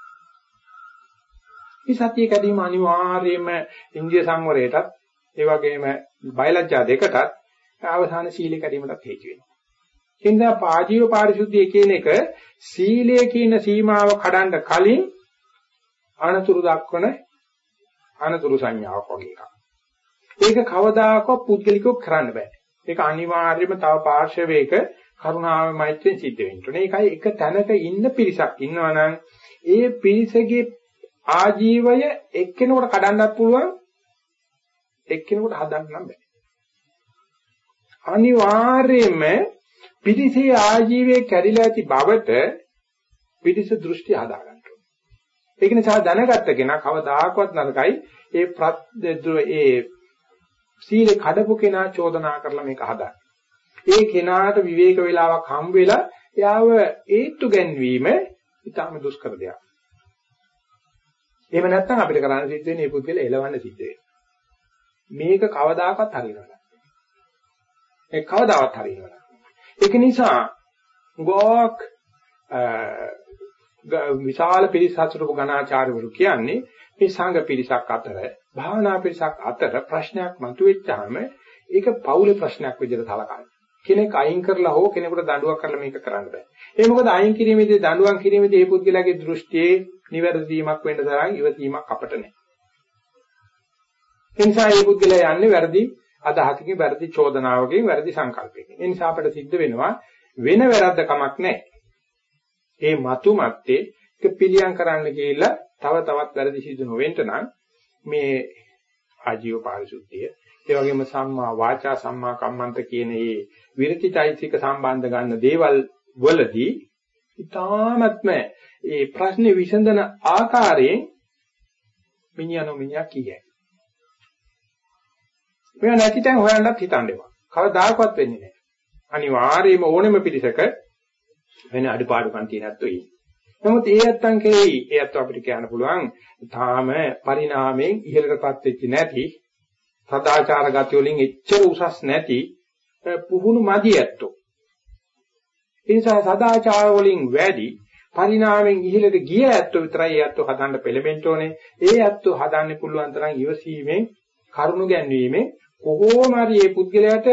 මේ සතිය කැඩීම අනිවාර්යයෙන්ම ඉන්දිය සංවරයටත් ඒ වගේම බයලජ්ජා දෙකටත් අවසාන සීල කැඩීමටත් හේතු වෙනවා. එනිසා පාජීව පාරිශුද්ධිය කියන එක සීලය කියන සීමාව කඩන්න කලින් අනතුරු දක්වන අනතුරු සංඥාවක් වගේ එකක්. ඒක කවදාකවත් පුද්ගලිකව කරන්න බෑ. ඒක අනිවාර්යයෙන්ම තව පාර්ශවයක කරුණාව මෛත්‍රියෙන් සිද්ධ වෙන්න ඕනේ. ඒකයි එක තැනක ඉන්න පිරිසක් ඉන්නවනම් ඒ පිරිසගේ ආජීවය එක්කෙනෙකුට කඩන්නත් පුළුවන් එක්කෙනෙකුට හදන්න බෑ. අනිවාර්යයෙන්ම පිටිසේ ආජීවයේ කැඩිලා ඇති බවට පිටිස දෘෂ්ටි හදා ගන්න ඕනේ. ඒක නිසා දැනගත්ත කෙනා කවදාකවත් නරකයි ඒ ඒ සීල කඩපු කෙනා චෝදනා කරලා මේක හදා. ඒ කෙනාට විවේක වේලාවක් හම් වෙලා එයාව ඒත්තු ගැන්වීම ඊටම දුෂ්කර දෙයක්. එහෙම නැත්නම් අපිට කරන්න සිද්ධ වෙන්නේ මේ පුද්ගලයා එලවන්න සිද්ධ වෙනවා. මේක කවදාකවත් හරියන්නේ නැහැ. ඒ කවදාවත් හරියන්නේ නැහැ. ඒක නිසා ගෝක් විශාල පිරිසක් ගණාචාර්යවරු කියන්නේ මේ සංඝ පිරිසක් අතර භාවනා පිරිසක් අතර ප්‍රශ්නයක් මතුවෙච්චාම ඒක පෞලේ ප්‍රශ්නයක් විදිහට සලකන්නේ. කෙනෙක් අයින් කරලා හෝ කෙනෙකුට දඬුවම් කරලා මේක කරන්න බෑ. ඒ මොකද අයින් කිරීමේදී දඬුවම් කිරීමේදී මේ පුද්ගලයාගේ දෘෂ්ටියේ නිවැරදීමක් වෙන්න තරම් ඉවසීමක් අපට නැහැ. ඒ නිසා මේ පුද්ගලයා යන්නේ වැරදි අදහසකින් වැරදි චෝදනාවකින් වැරදි සංකල්පයකින්. ඒ නිසා අපට සිද්ධ වෙනවා වෙන වැරද්ද කමක් නැහැ. ඒ මතු මැත්තේ එක පිළියම් කරන්න කියලා තව තවත් වැරදි සිදු නොවෙන්න නම් මේ ආජීව පාරිශුද්ධිය ඒ වගේම සම්මා වාචා සම්මා කම්මන්ත කියන මේ විරතිචෛතික සම්බන්ධ ගන්න දේවල් වලදී ඊ타ත්ම ඒ ප්‍රශ්නේ විසඳන ආකාරයෙන් මිනිහනෝ මිනිහා කියයි. මේ නැති තැන් හොයන්නත් හිතන්න එපා. කවදාකවත් වෙන්නේ නැහැ. අනිවාර්යයෙන්ම ඕනෙම පිළිසක වෙන අඩපාඩුකම් තියෙනත් වෙයි. නමුත් ඒ ඇත්තන් කෙරෙහි ඒ ඇත්ත අපිට කියන්න පුළුවන් තාම පරිණාමයෙන් ඉහළටපත් වෙච්ච නැති සදාචාර ගති වලින් එච්චර උසස් නැති පුහුණු මදි ඇත්තෝ. ඒ නිසා සදාචාර වලින් වැඩි පරිණාමයෙන් ඉහළට ගිය ඇත්තෝ විතරයි ඒ ඇත්තෝ හදන්න පෙළඹෙන්න ඕනේ. ඒ ඇත්තෝ හදන්න පුළුවන් තරම් ඉවසීමෙන් කරුණු ගැන්වීමෙන් කොහොම හරි මේ පුද්ගලයාට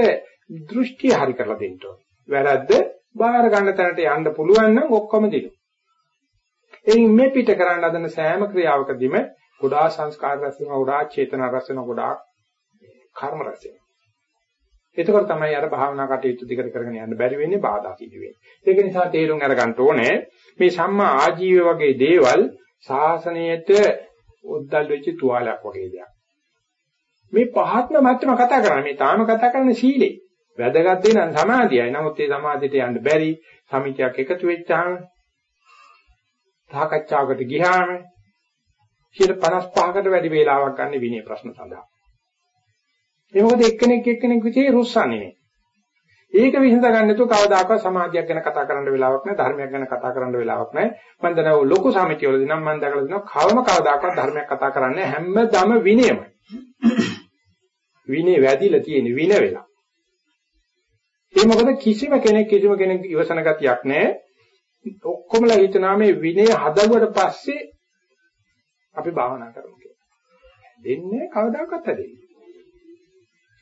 දෘෂ්ටි හරි කරලා දෙන්න ඕනේ. වැරද්ද බාහිර ගන්න තැනට යන්න පුළුවන් නම් ඔක්කොම දිනු. එයින් මේ පිට කරන්න හදන සෑම ක්‍රියාවකදීම ගොඩාක් සංස්කාර රැස් වෙනවා, ගොඩාක් චේතනා රැස් වෙනවා, ගොඩාක් කර්ම රැස් වෙනවා. එතකොට තමයි අර භාවනා කටයුතු දිගට කරගෙන යන්න බැරි වෙන්නේ බාධා සිදු වෙන්නේ. ඒක නිසා තේරුම් අරගන්න ඕනේ මේ සම්මා ආජීව වගේ දේවල් ශාසනයට උද්දල් වෙච්ච තුවාලයක් වගේ දෙයක්. මේ පහත්ම මට්ටම කතා කරන්නේ මේ තාම කතා කරන්නේ සීලේ. වැදගත් දේ නම් සමාධියයි. නමුත් ඒ සමාධියට යන්න බැරි සමිතියක් එකතු වෙච්චාම සාකච්ඡාවකට ගියාම 55කට වැඩි වේලාවක් ගන්න විනය ප්‍රශ්න සඳහා. ඒ මොකද එක්කෙනෙක් එක්කෙනෙක් විදිහේ රුස්සන්නේ. නේ. ඒක විසඳ ගන්න නැතුව කවදාකවත් සමාධියක් ගැන කතා කරන්න වෙලාවක් නැහැ ධර්මයක් ගැන කතා කරන්න වෙලාවක් නැහැ. මම දන්නවා ලොකු සමිතියවලදී නම් මම දැකලා දිනවා කවම කවදාකවත් ධර්මයක් කතා කරන්නේ හැමදාම විනයමයි. විනය වැඩිලා තියෙන වින වෙලා. ඒ මොකද කිසිම කෙනෙක් කිසිම කෙනෙක් ඉවසන ගතියක් නැහැ. ඔක්කොමලා හිතනවා මේ විනය හදවුවට පස්සේ අපි භාවනා කරමු කියලා. දෙන්නේ කවදාකවත් හැදෙන්නේ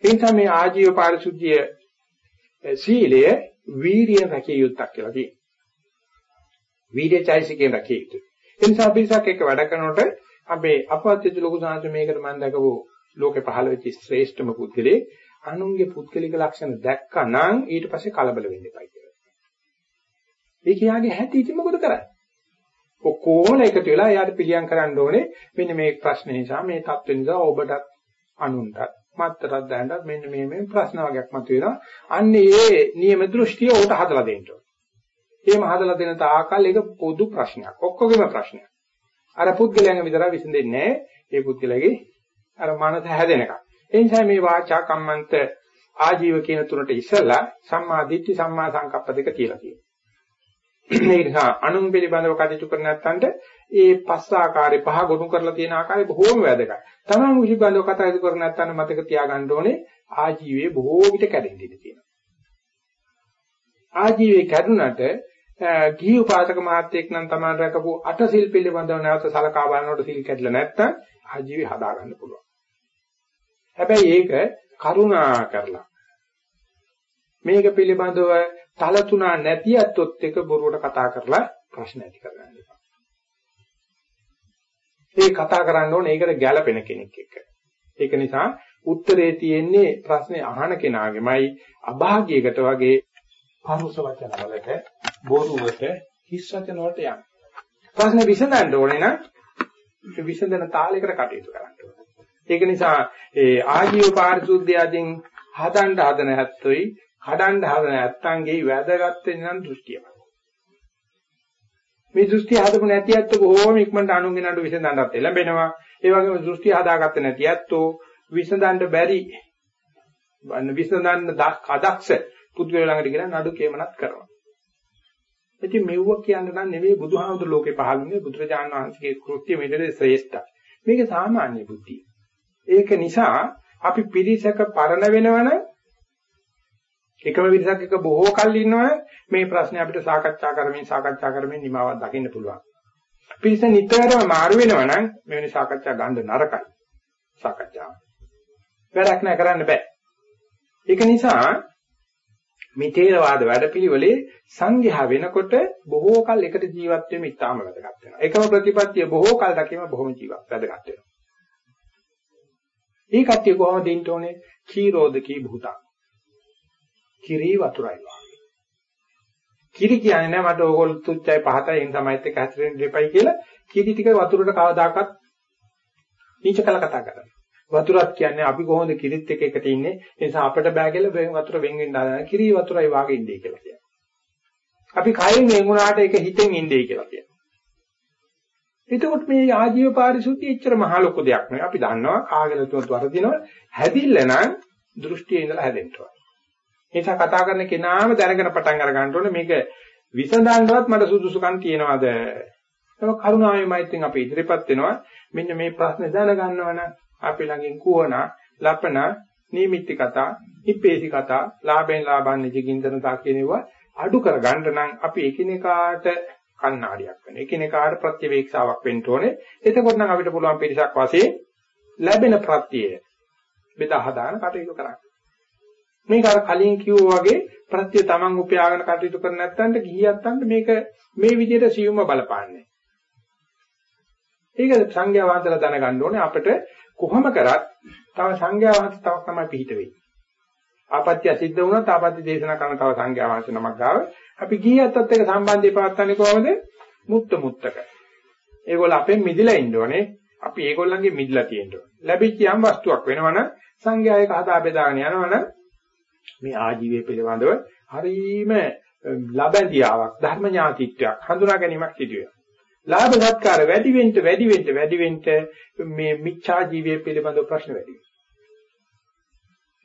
ඒ නිසා මේ ආජීව පාරිශුද්ධිය සීලය වීරිය රැකිය යුත්තක් කියලා තියෙනවා. වීර්යචෛසිකයෙන් රැකිය යුතුයි. ඒ නිසා අපිසක් එක වැඩ කරනකොට අපේ අපවත්ති ලොකු සාංශ මේකට මම දැකපු ලෝකේ පහළ වෙච්ච ශ්‍රේෂ්ඨම පුද්ගලේ අනුන්ගේ පුද්ගලික ලක්ෂණ දැක්කනම් ඊට පස්සේ කලබල වෙන්න එපා කියලා. ඒ කියාගේ හැටි ඉතින් මොකද කරන්නේ? ඔක්කොම එකතු වෙලා එයාට පිළියම් කරන්න ඕනේ මෙන්න මේ ප්‍රශ්නේ නිසා මේ தත්ත්ව නිසා ඔබටත් අනුන්ටත් මත්තරක් දැනට මෙන්න මේ මේ ප්‍රශ්න වගේක් මතුවෙනවා. අන්න ඒ නියම දෘෂ්ටිය උට හදලා දෙන්න ඕනේ. එහෙම හදලා දෙන තාකල් ඒක පොදු ප්‍රශ්නයක්. ඔක්කොගේම ප්‍රශ්නයක්. අර පුද්ගලයන්ග විතර විසඳෙන්නේ නැහැ. ඒ පුද්ගලයාගේ අර මනස හැදෙනකම්. ඒ නිසා මේ වාචා කම්මන්ත ආජීව කියන තුනට ඉස්සලා සම්මා දිට්ඨි සම්මා සංකප්ප දෙක කියලා තියෙනවා. ඒ නිසා අනුන් පිළිබඳව කටයුතු කර නැත්නම්ට ඒ පස් ආකාරයේ පහ ගොනු කරලා තියෙන ආකාරය බොහෝම වැදගත්. තමන් පිළිබඳව කටයුතු කර නැත්නම් මතක තියාගන්න ඕනේ ආජීවයේ බොහෝ විට කැඩෙන්න ඉඩ තියෙනවා. ආජීවයේ කැඩුනට ගිහි උපාසක මහත්තයෙක් නම් තමන් රැකපු අට සිල් පිළිබඳව නැවත සලකා බලනකොට සිල් කැඩලා නැත්නම් ආජීවය හදාගන්න පුළුවන්. හැබැයි ඒක කරුණා කරලා මේක පිළිබඳව තලතුණා නැති අත්ොත් එක බොරුවට කතා කරලා ප්‍රශ්න ඇති කරගන්න එපා. ඒ කතා කරන්න ඕනේ ඒකට ගැළපෙන කෙනෙක් එක්ක. ඒක නිසා උත්තරේ තියෙන්නේ ප්‍රශ්නේ අහන කෙනාගේමයි අභාග්‍යයකට වගේ පරුස වචන වලට බොරුවට හිස් වචන වලට යන්න. ප්‍රශ්නේ විසඳන්න ඕනේ නම් විසඳන තාලයකට කටයුතු කරන්න ඕනේ. ඒක නිසා ඒ ආජීව පාරිශුද්ධය අදින් හදන්න හදන හැත්තොයි කඩන්න හදන නැත්තන්ගේ වැදගත් වෙන නම් දෘෂ්ටිය. මේ දෘෂ්ටි හදපු නැති ඇත්ත කොහොම ඉක්මනට අනුන්ගේ නඩු විසඳන්නත් එළඹෙනවා. ඒ වගේම දෘෂ්ටි හදාගත්ත නැති ඇත්තෝ විසඳන්න බැරි විසඳන්න අදක්ෂ පුදුල ළඟට ගිහලා නඩු කියමනක් කරනවා. ඉතින් මෙව්ව කියන්න නම් නෙවෙයි බුදුහාමුදුර ලෝකේ පහළුනේ බුදුරජාණන් වහන්සේගේ කෘත්‍ය මෙතන ශ්‍රේෂ්ඨයි. මේක සාමාන්‍ය බුද්ධිය. ඒක නිසා අපි පිරිසක පරණ වෙනවනම් එකම විදිහක් එක බොහෝ කල් ඉන්නවනම් මේ ප්‍රශ්නේ අපිට සාකච්ඡා කරමින් සාකච්ඡා කරමින් නිමාවක් දකින්න පුළුවන්. පිරිස නිතරම මාරු වෙනවනම් මෙවැනි සාකච්ඡා ගන්න නරකයි. සාකච්ඡාව. වැඩක් නෑ කරන්න බෑ. ඒක නිසා මේ තේරවාද වැඩපිළිවෙලේ සංඝයා වෙනකොට බොහෝ කල් එකට ජීවත් වෙන්න ඉතාම වැදගත් වෙනවා. එකම ප්‍රතිපත්තිය බොහෝ කල් දකීම බොහොම ජීවත් වැදගත් වෙනවා. මේ කට්ටිය කොහොමද ඉන්න ඕනේ? කීරෝධකී භූතං. කිරි වතුරයි වාගේ. කිරි කියන්නේ නෑ මට ඕගොල්ලෝ තුච්චයි පහතයි එන් තමයිත් එක්ක හැසිරෙන්න දෙපයි කියලා කිරි ටික වතුරට කවදාකවත් නීච කළ කතා කරන්නේ. වතුරත් කියන්නේ අපි කොහොමද කිරිත් එක්ක එකට ඉන්නේ ඒ නිසා අපිට බෑ කියලා වතුර වෙන් වෙන්න හදන කිරි වතුරයි වාගේ ඉන්නේ කියලා කියනවා. අපි කයින් වෙන් වුණාට ඒක හිතෙන් ඉන්නේ කියලා කියනවා. එතකොට මේ ආජීව පාරිශුද්ධිය එච්චර මහ ලොකු දෙයක් නෙවෙයි. අපි දන්නවා කාගෙල තුනත් වරදිනවා. හැදිල්ල නම් දෘෂ්ටියේ ඉඳලා හැදෙන්න ඕන. නිසා කතා කරන කෙනාම දැනගෙන පටන් අර ගන්න ඕනේ මේක විසඳන්නවත් මට සුදුසුකම් තියනවාද? ඒක කරුණාවේ මෛත්‍රියෙන් අපි ඉදිරිපත් වෙනවා. මෙන්න මේ ප්‍රශ්නේ දැනගන්නවනම් අපි ළඟින් කුවන, ලපන නීමිත්ති කතා, ඉපේසි කතා, ලාභෙන් ලාභන්නේ ජීකින්දනතා කියනවා අඩු කරගන්න නම් අපි එකිනෙකාට කණ්ණාඩියක් වෙන. එකිනෙකාට ප්‍රතිවේක්ෂාවක් වෙන්න ඕනේ. එතකොට නම් අපිට පුළුවන් පිරිසක් වශයෙන් ලැබෙන ප්‍රත්‍යය බෙදා හදාන කටයුතු කරන්න. මේක අර කලින් කිව්වා වගේ ප්‍රත්‍ය තමන් උපයාගෙන කටයුතු කර නැත්නම් ගිහියත්තන්ට මේක මේ විදිහට සියුම්ව බලපාන්නේ. ඒක සංඥා වාන්තලා දැනගන්න ඕනේ අපිට කොහොම කරත් තව සංඥා වාන්ත තව තමයි පිහිට වෙන්නේ. ආපත්‍ය සිද්ධ වුණත් ආපත්‍ය දේශනා කරන තව සංඥා වාන්ත නමක් ගාව අපි ගිහියත්තත් එක්ක සම්බන්ධය පවත්න්නේ කොහොමද? මුත්ත මුත්තක. ඒගොල්ල අපෙන් මිදිලා ඉන්න ඕනේ. අපි ඒගොල්ලන්ගේ මිදිලා තියෙන්න ඕනේ. ලැබිච්ච යම් වස්තුවක් වෙනවනම් සංඥායක හදා බෙදාගෙන යනවනම් මේ ආජීවය පිළිබඳව හරීම ලබැඳියාවක් ධර්ම ඥාතිත්වයක් හඳුනා ගැනීමක් සිදු වෙනවා. ලාභ සත්කාර වැඩි වෙන්න වැඩි වෙන්න වැඩි වෙන්න මේ මිච්ඡා ජීවය පිළිබඳව ප්‍රශ්න වැඩි වෙනවා.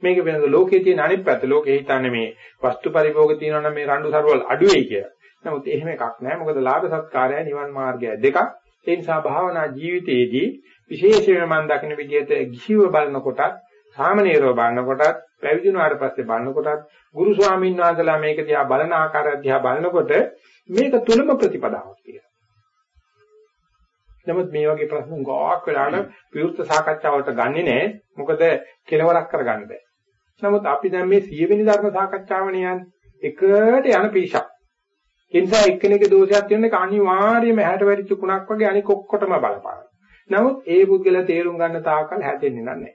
මේක වෙනද ලෝකයේ තියෙන අනිත් පැත්ත ලෝකේ හිතන්නේ මේ වස්තු පරිභෝග තියෙනවා නම් මේ රණ්ඩු සරවල් අඩු වෙයි කියලා. නමුත් එහෙම එකක් නෑ. මොකද ලාභ සත්කාරය නිවන් මාර්ගය දෙකක්. ඒ නිසා භාවනා ජීවිතයේදී විශේෂයෙන්ම මම දකින විදිහට ගිහිව බලනකොටත් සාමනීරව බලනකොටත් පැවිදි වුණාට පස්සේ බලනකොටත් ගුරු ස්වාමීන් වහන්සේලා මේක දිහා බලන ආකාරය දිහා බලනකොට මේක තුලම ප්‍රතිපදාවක් කියලා. නමුත් මේ වගේ ප්‍රශ්න ගොඩක් වෙලාවට විවෘත සාකච්ඡාවලට ගන්නෙ නෑ. මොකද කෙලවරක් කරගන්න බෑ. නමුත් අපි දැන් මේ 100 වෙනි ධර්ම සාකච්ඡාවනේ යන්නේ. එකට යන පිරිසක්. ඒ නිසා එක්කෙනෙකුගේ දෝෂයක් තියෙනක අනිවාර්යයෙන්ම හැට වැඩි තුනක් වගේ අනික ඔක්කොටම බලපාන. නමුත් ඒ පුද්ගලයා තේරුම් ගන්න තාකල් හැදෙන්නේ නැහැ.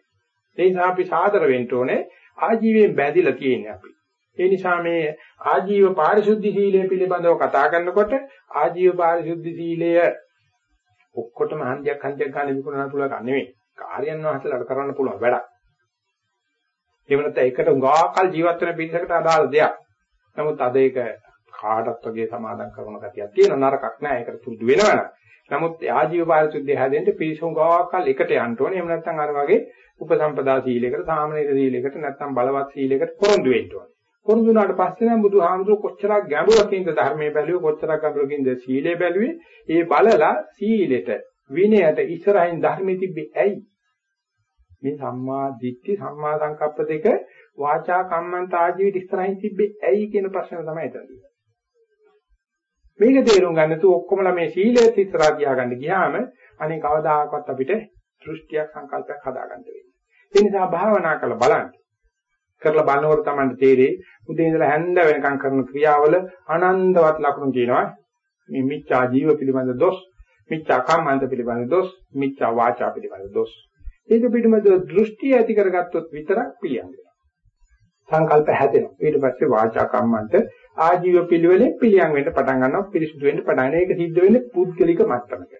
ඒ නිසා අපි සාදර වෙන්න ඕනේ ආජීවයෙන් බැඳිලා තියෙන්නේ අපි. ඒ නිසා මේ ආජීව පාරිශුද්ධ සීලය පිළිබඳව කතා කරනකොට ආජීව පාරිශුද්ධ සීලය ඔක්කොටම හන්දියක් හන්දියක් ගන්න විකුණන පුළුවන් එක නෙවෙයි. කාර්යයන් වහන්සේලාට කරන්න පුළුවන් වැඩක්. ඒ වෙනත් එකට උගාකල් ජීවත් වෙන පිරිසකට අදාළ දෙයක්. නමුත් අද ඒක කාටත් වගේ සමාදම් කරන ගතියක් තියෙන නරකක් නෑ. ඒකට පුරුදු වෙනවනම්. නමුත් ආජීව පාරිශුද්ධිය හැදෙන්න පිරිස උගාකල් එකට යන්න ඕනේ. එහෙම නැත්නම් අර වගේ උපසම්පදා සීලයකට, සාමනීර සීලයකට නැත්නම් බලවත් සීලයකට පොරොන්දු වෙන්න ඕනේ. පොරොන්දු වුණාට පස්සේ නම් බුදුහාමුදුරුවෝ කොච්චරක් ගැඹුරකින්ද ධර්මයේ බැලුවේ, කොච්චරක් ගැඹුරකින්ද සීලය බැලුවේ, ඒ බලලා සීලෙට, විනයට ඉස්සරහින් ධර්මෙ තිබ්බේ ඇයි? මේ සම්මා දිට්ඨි, සම්මා සංකප්ප දෙක වාචා කම්මන්ත ආජීවිත ඉස්සරහින් තිබ්බේ ඇයි කියන ප්‍රශ්න තමයි එතනදී. මේක තේරුම් ගන්න තු ඔක්කොමලා මේ සීලයත් ඉස්සරහ ගියාගන්න ගියාම අනේ කවදාකවත් අපිට දෘෂ්ටියක් සංකල්පයක් හදාගන්න වෙන්නේ. ඒ නිසා භාවනා කරලා බලන්න. කරලා බලනකොට තමයි තේරෙන්නේ උදේ ඉඳලා හැන්ද වෙනකම් කරන ක්‍රියාවල අනන්තවත් ලක්ෂණ තියෙනවා. මේ මිච්ඡා ජීව පිළිබඳ දොස්, මිච්ඡා කම්මන්ත පිළිබඳ දොස්, මිච්ඡා වාචා පිළිබඳ දොස්. ඒක පිළිබඳ දෘෂ්ටි ඇති කරගත්තොත් විතරක් පිළියන්නේ. සංකල්ප හැදෙනවා. ඊට පස්සේ වාචා කම්මන්ත ආජීව පිළිවෙලෙන් පිළියම් වෙන්න පටන් ගන්නවා පිරිසුදු වෙන්න පටන් ගන්නවා. ඒක සිද්ධ වෙන්නේ පුද්ගලික මට්ටමක.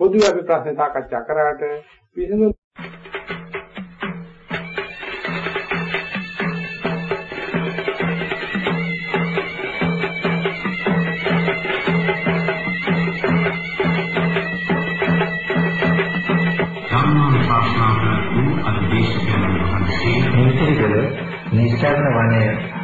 පොදුවේ අපි ප්‍රශ්න සාකච්ඡා කරාට විසඳුම් මේකල නිස්සාරණ වනයේ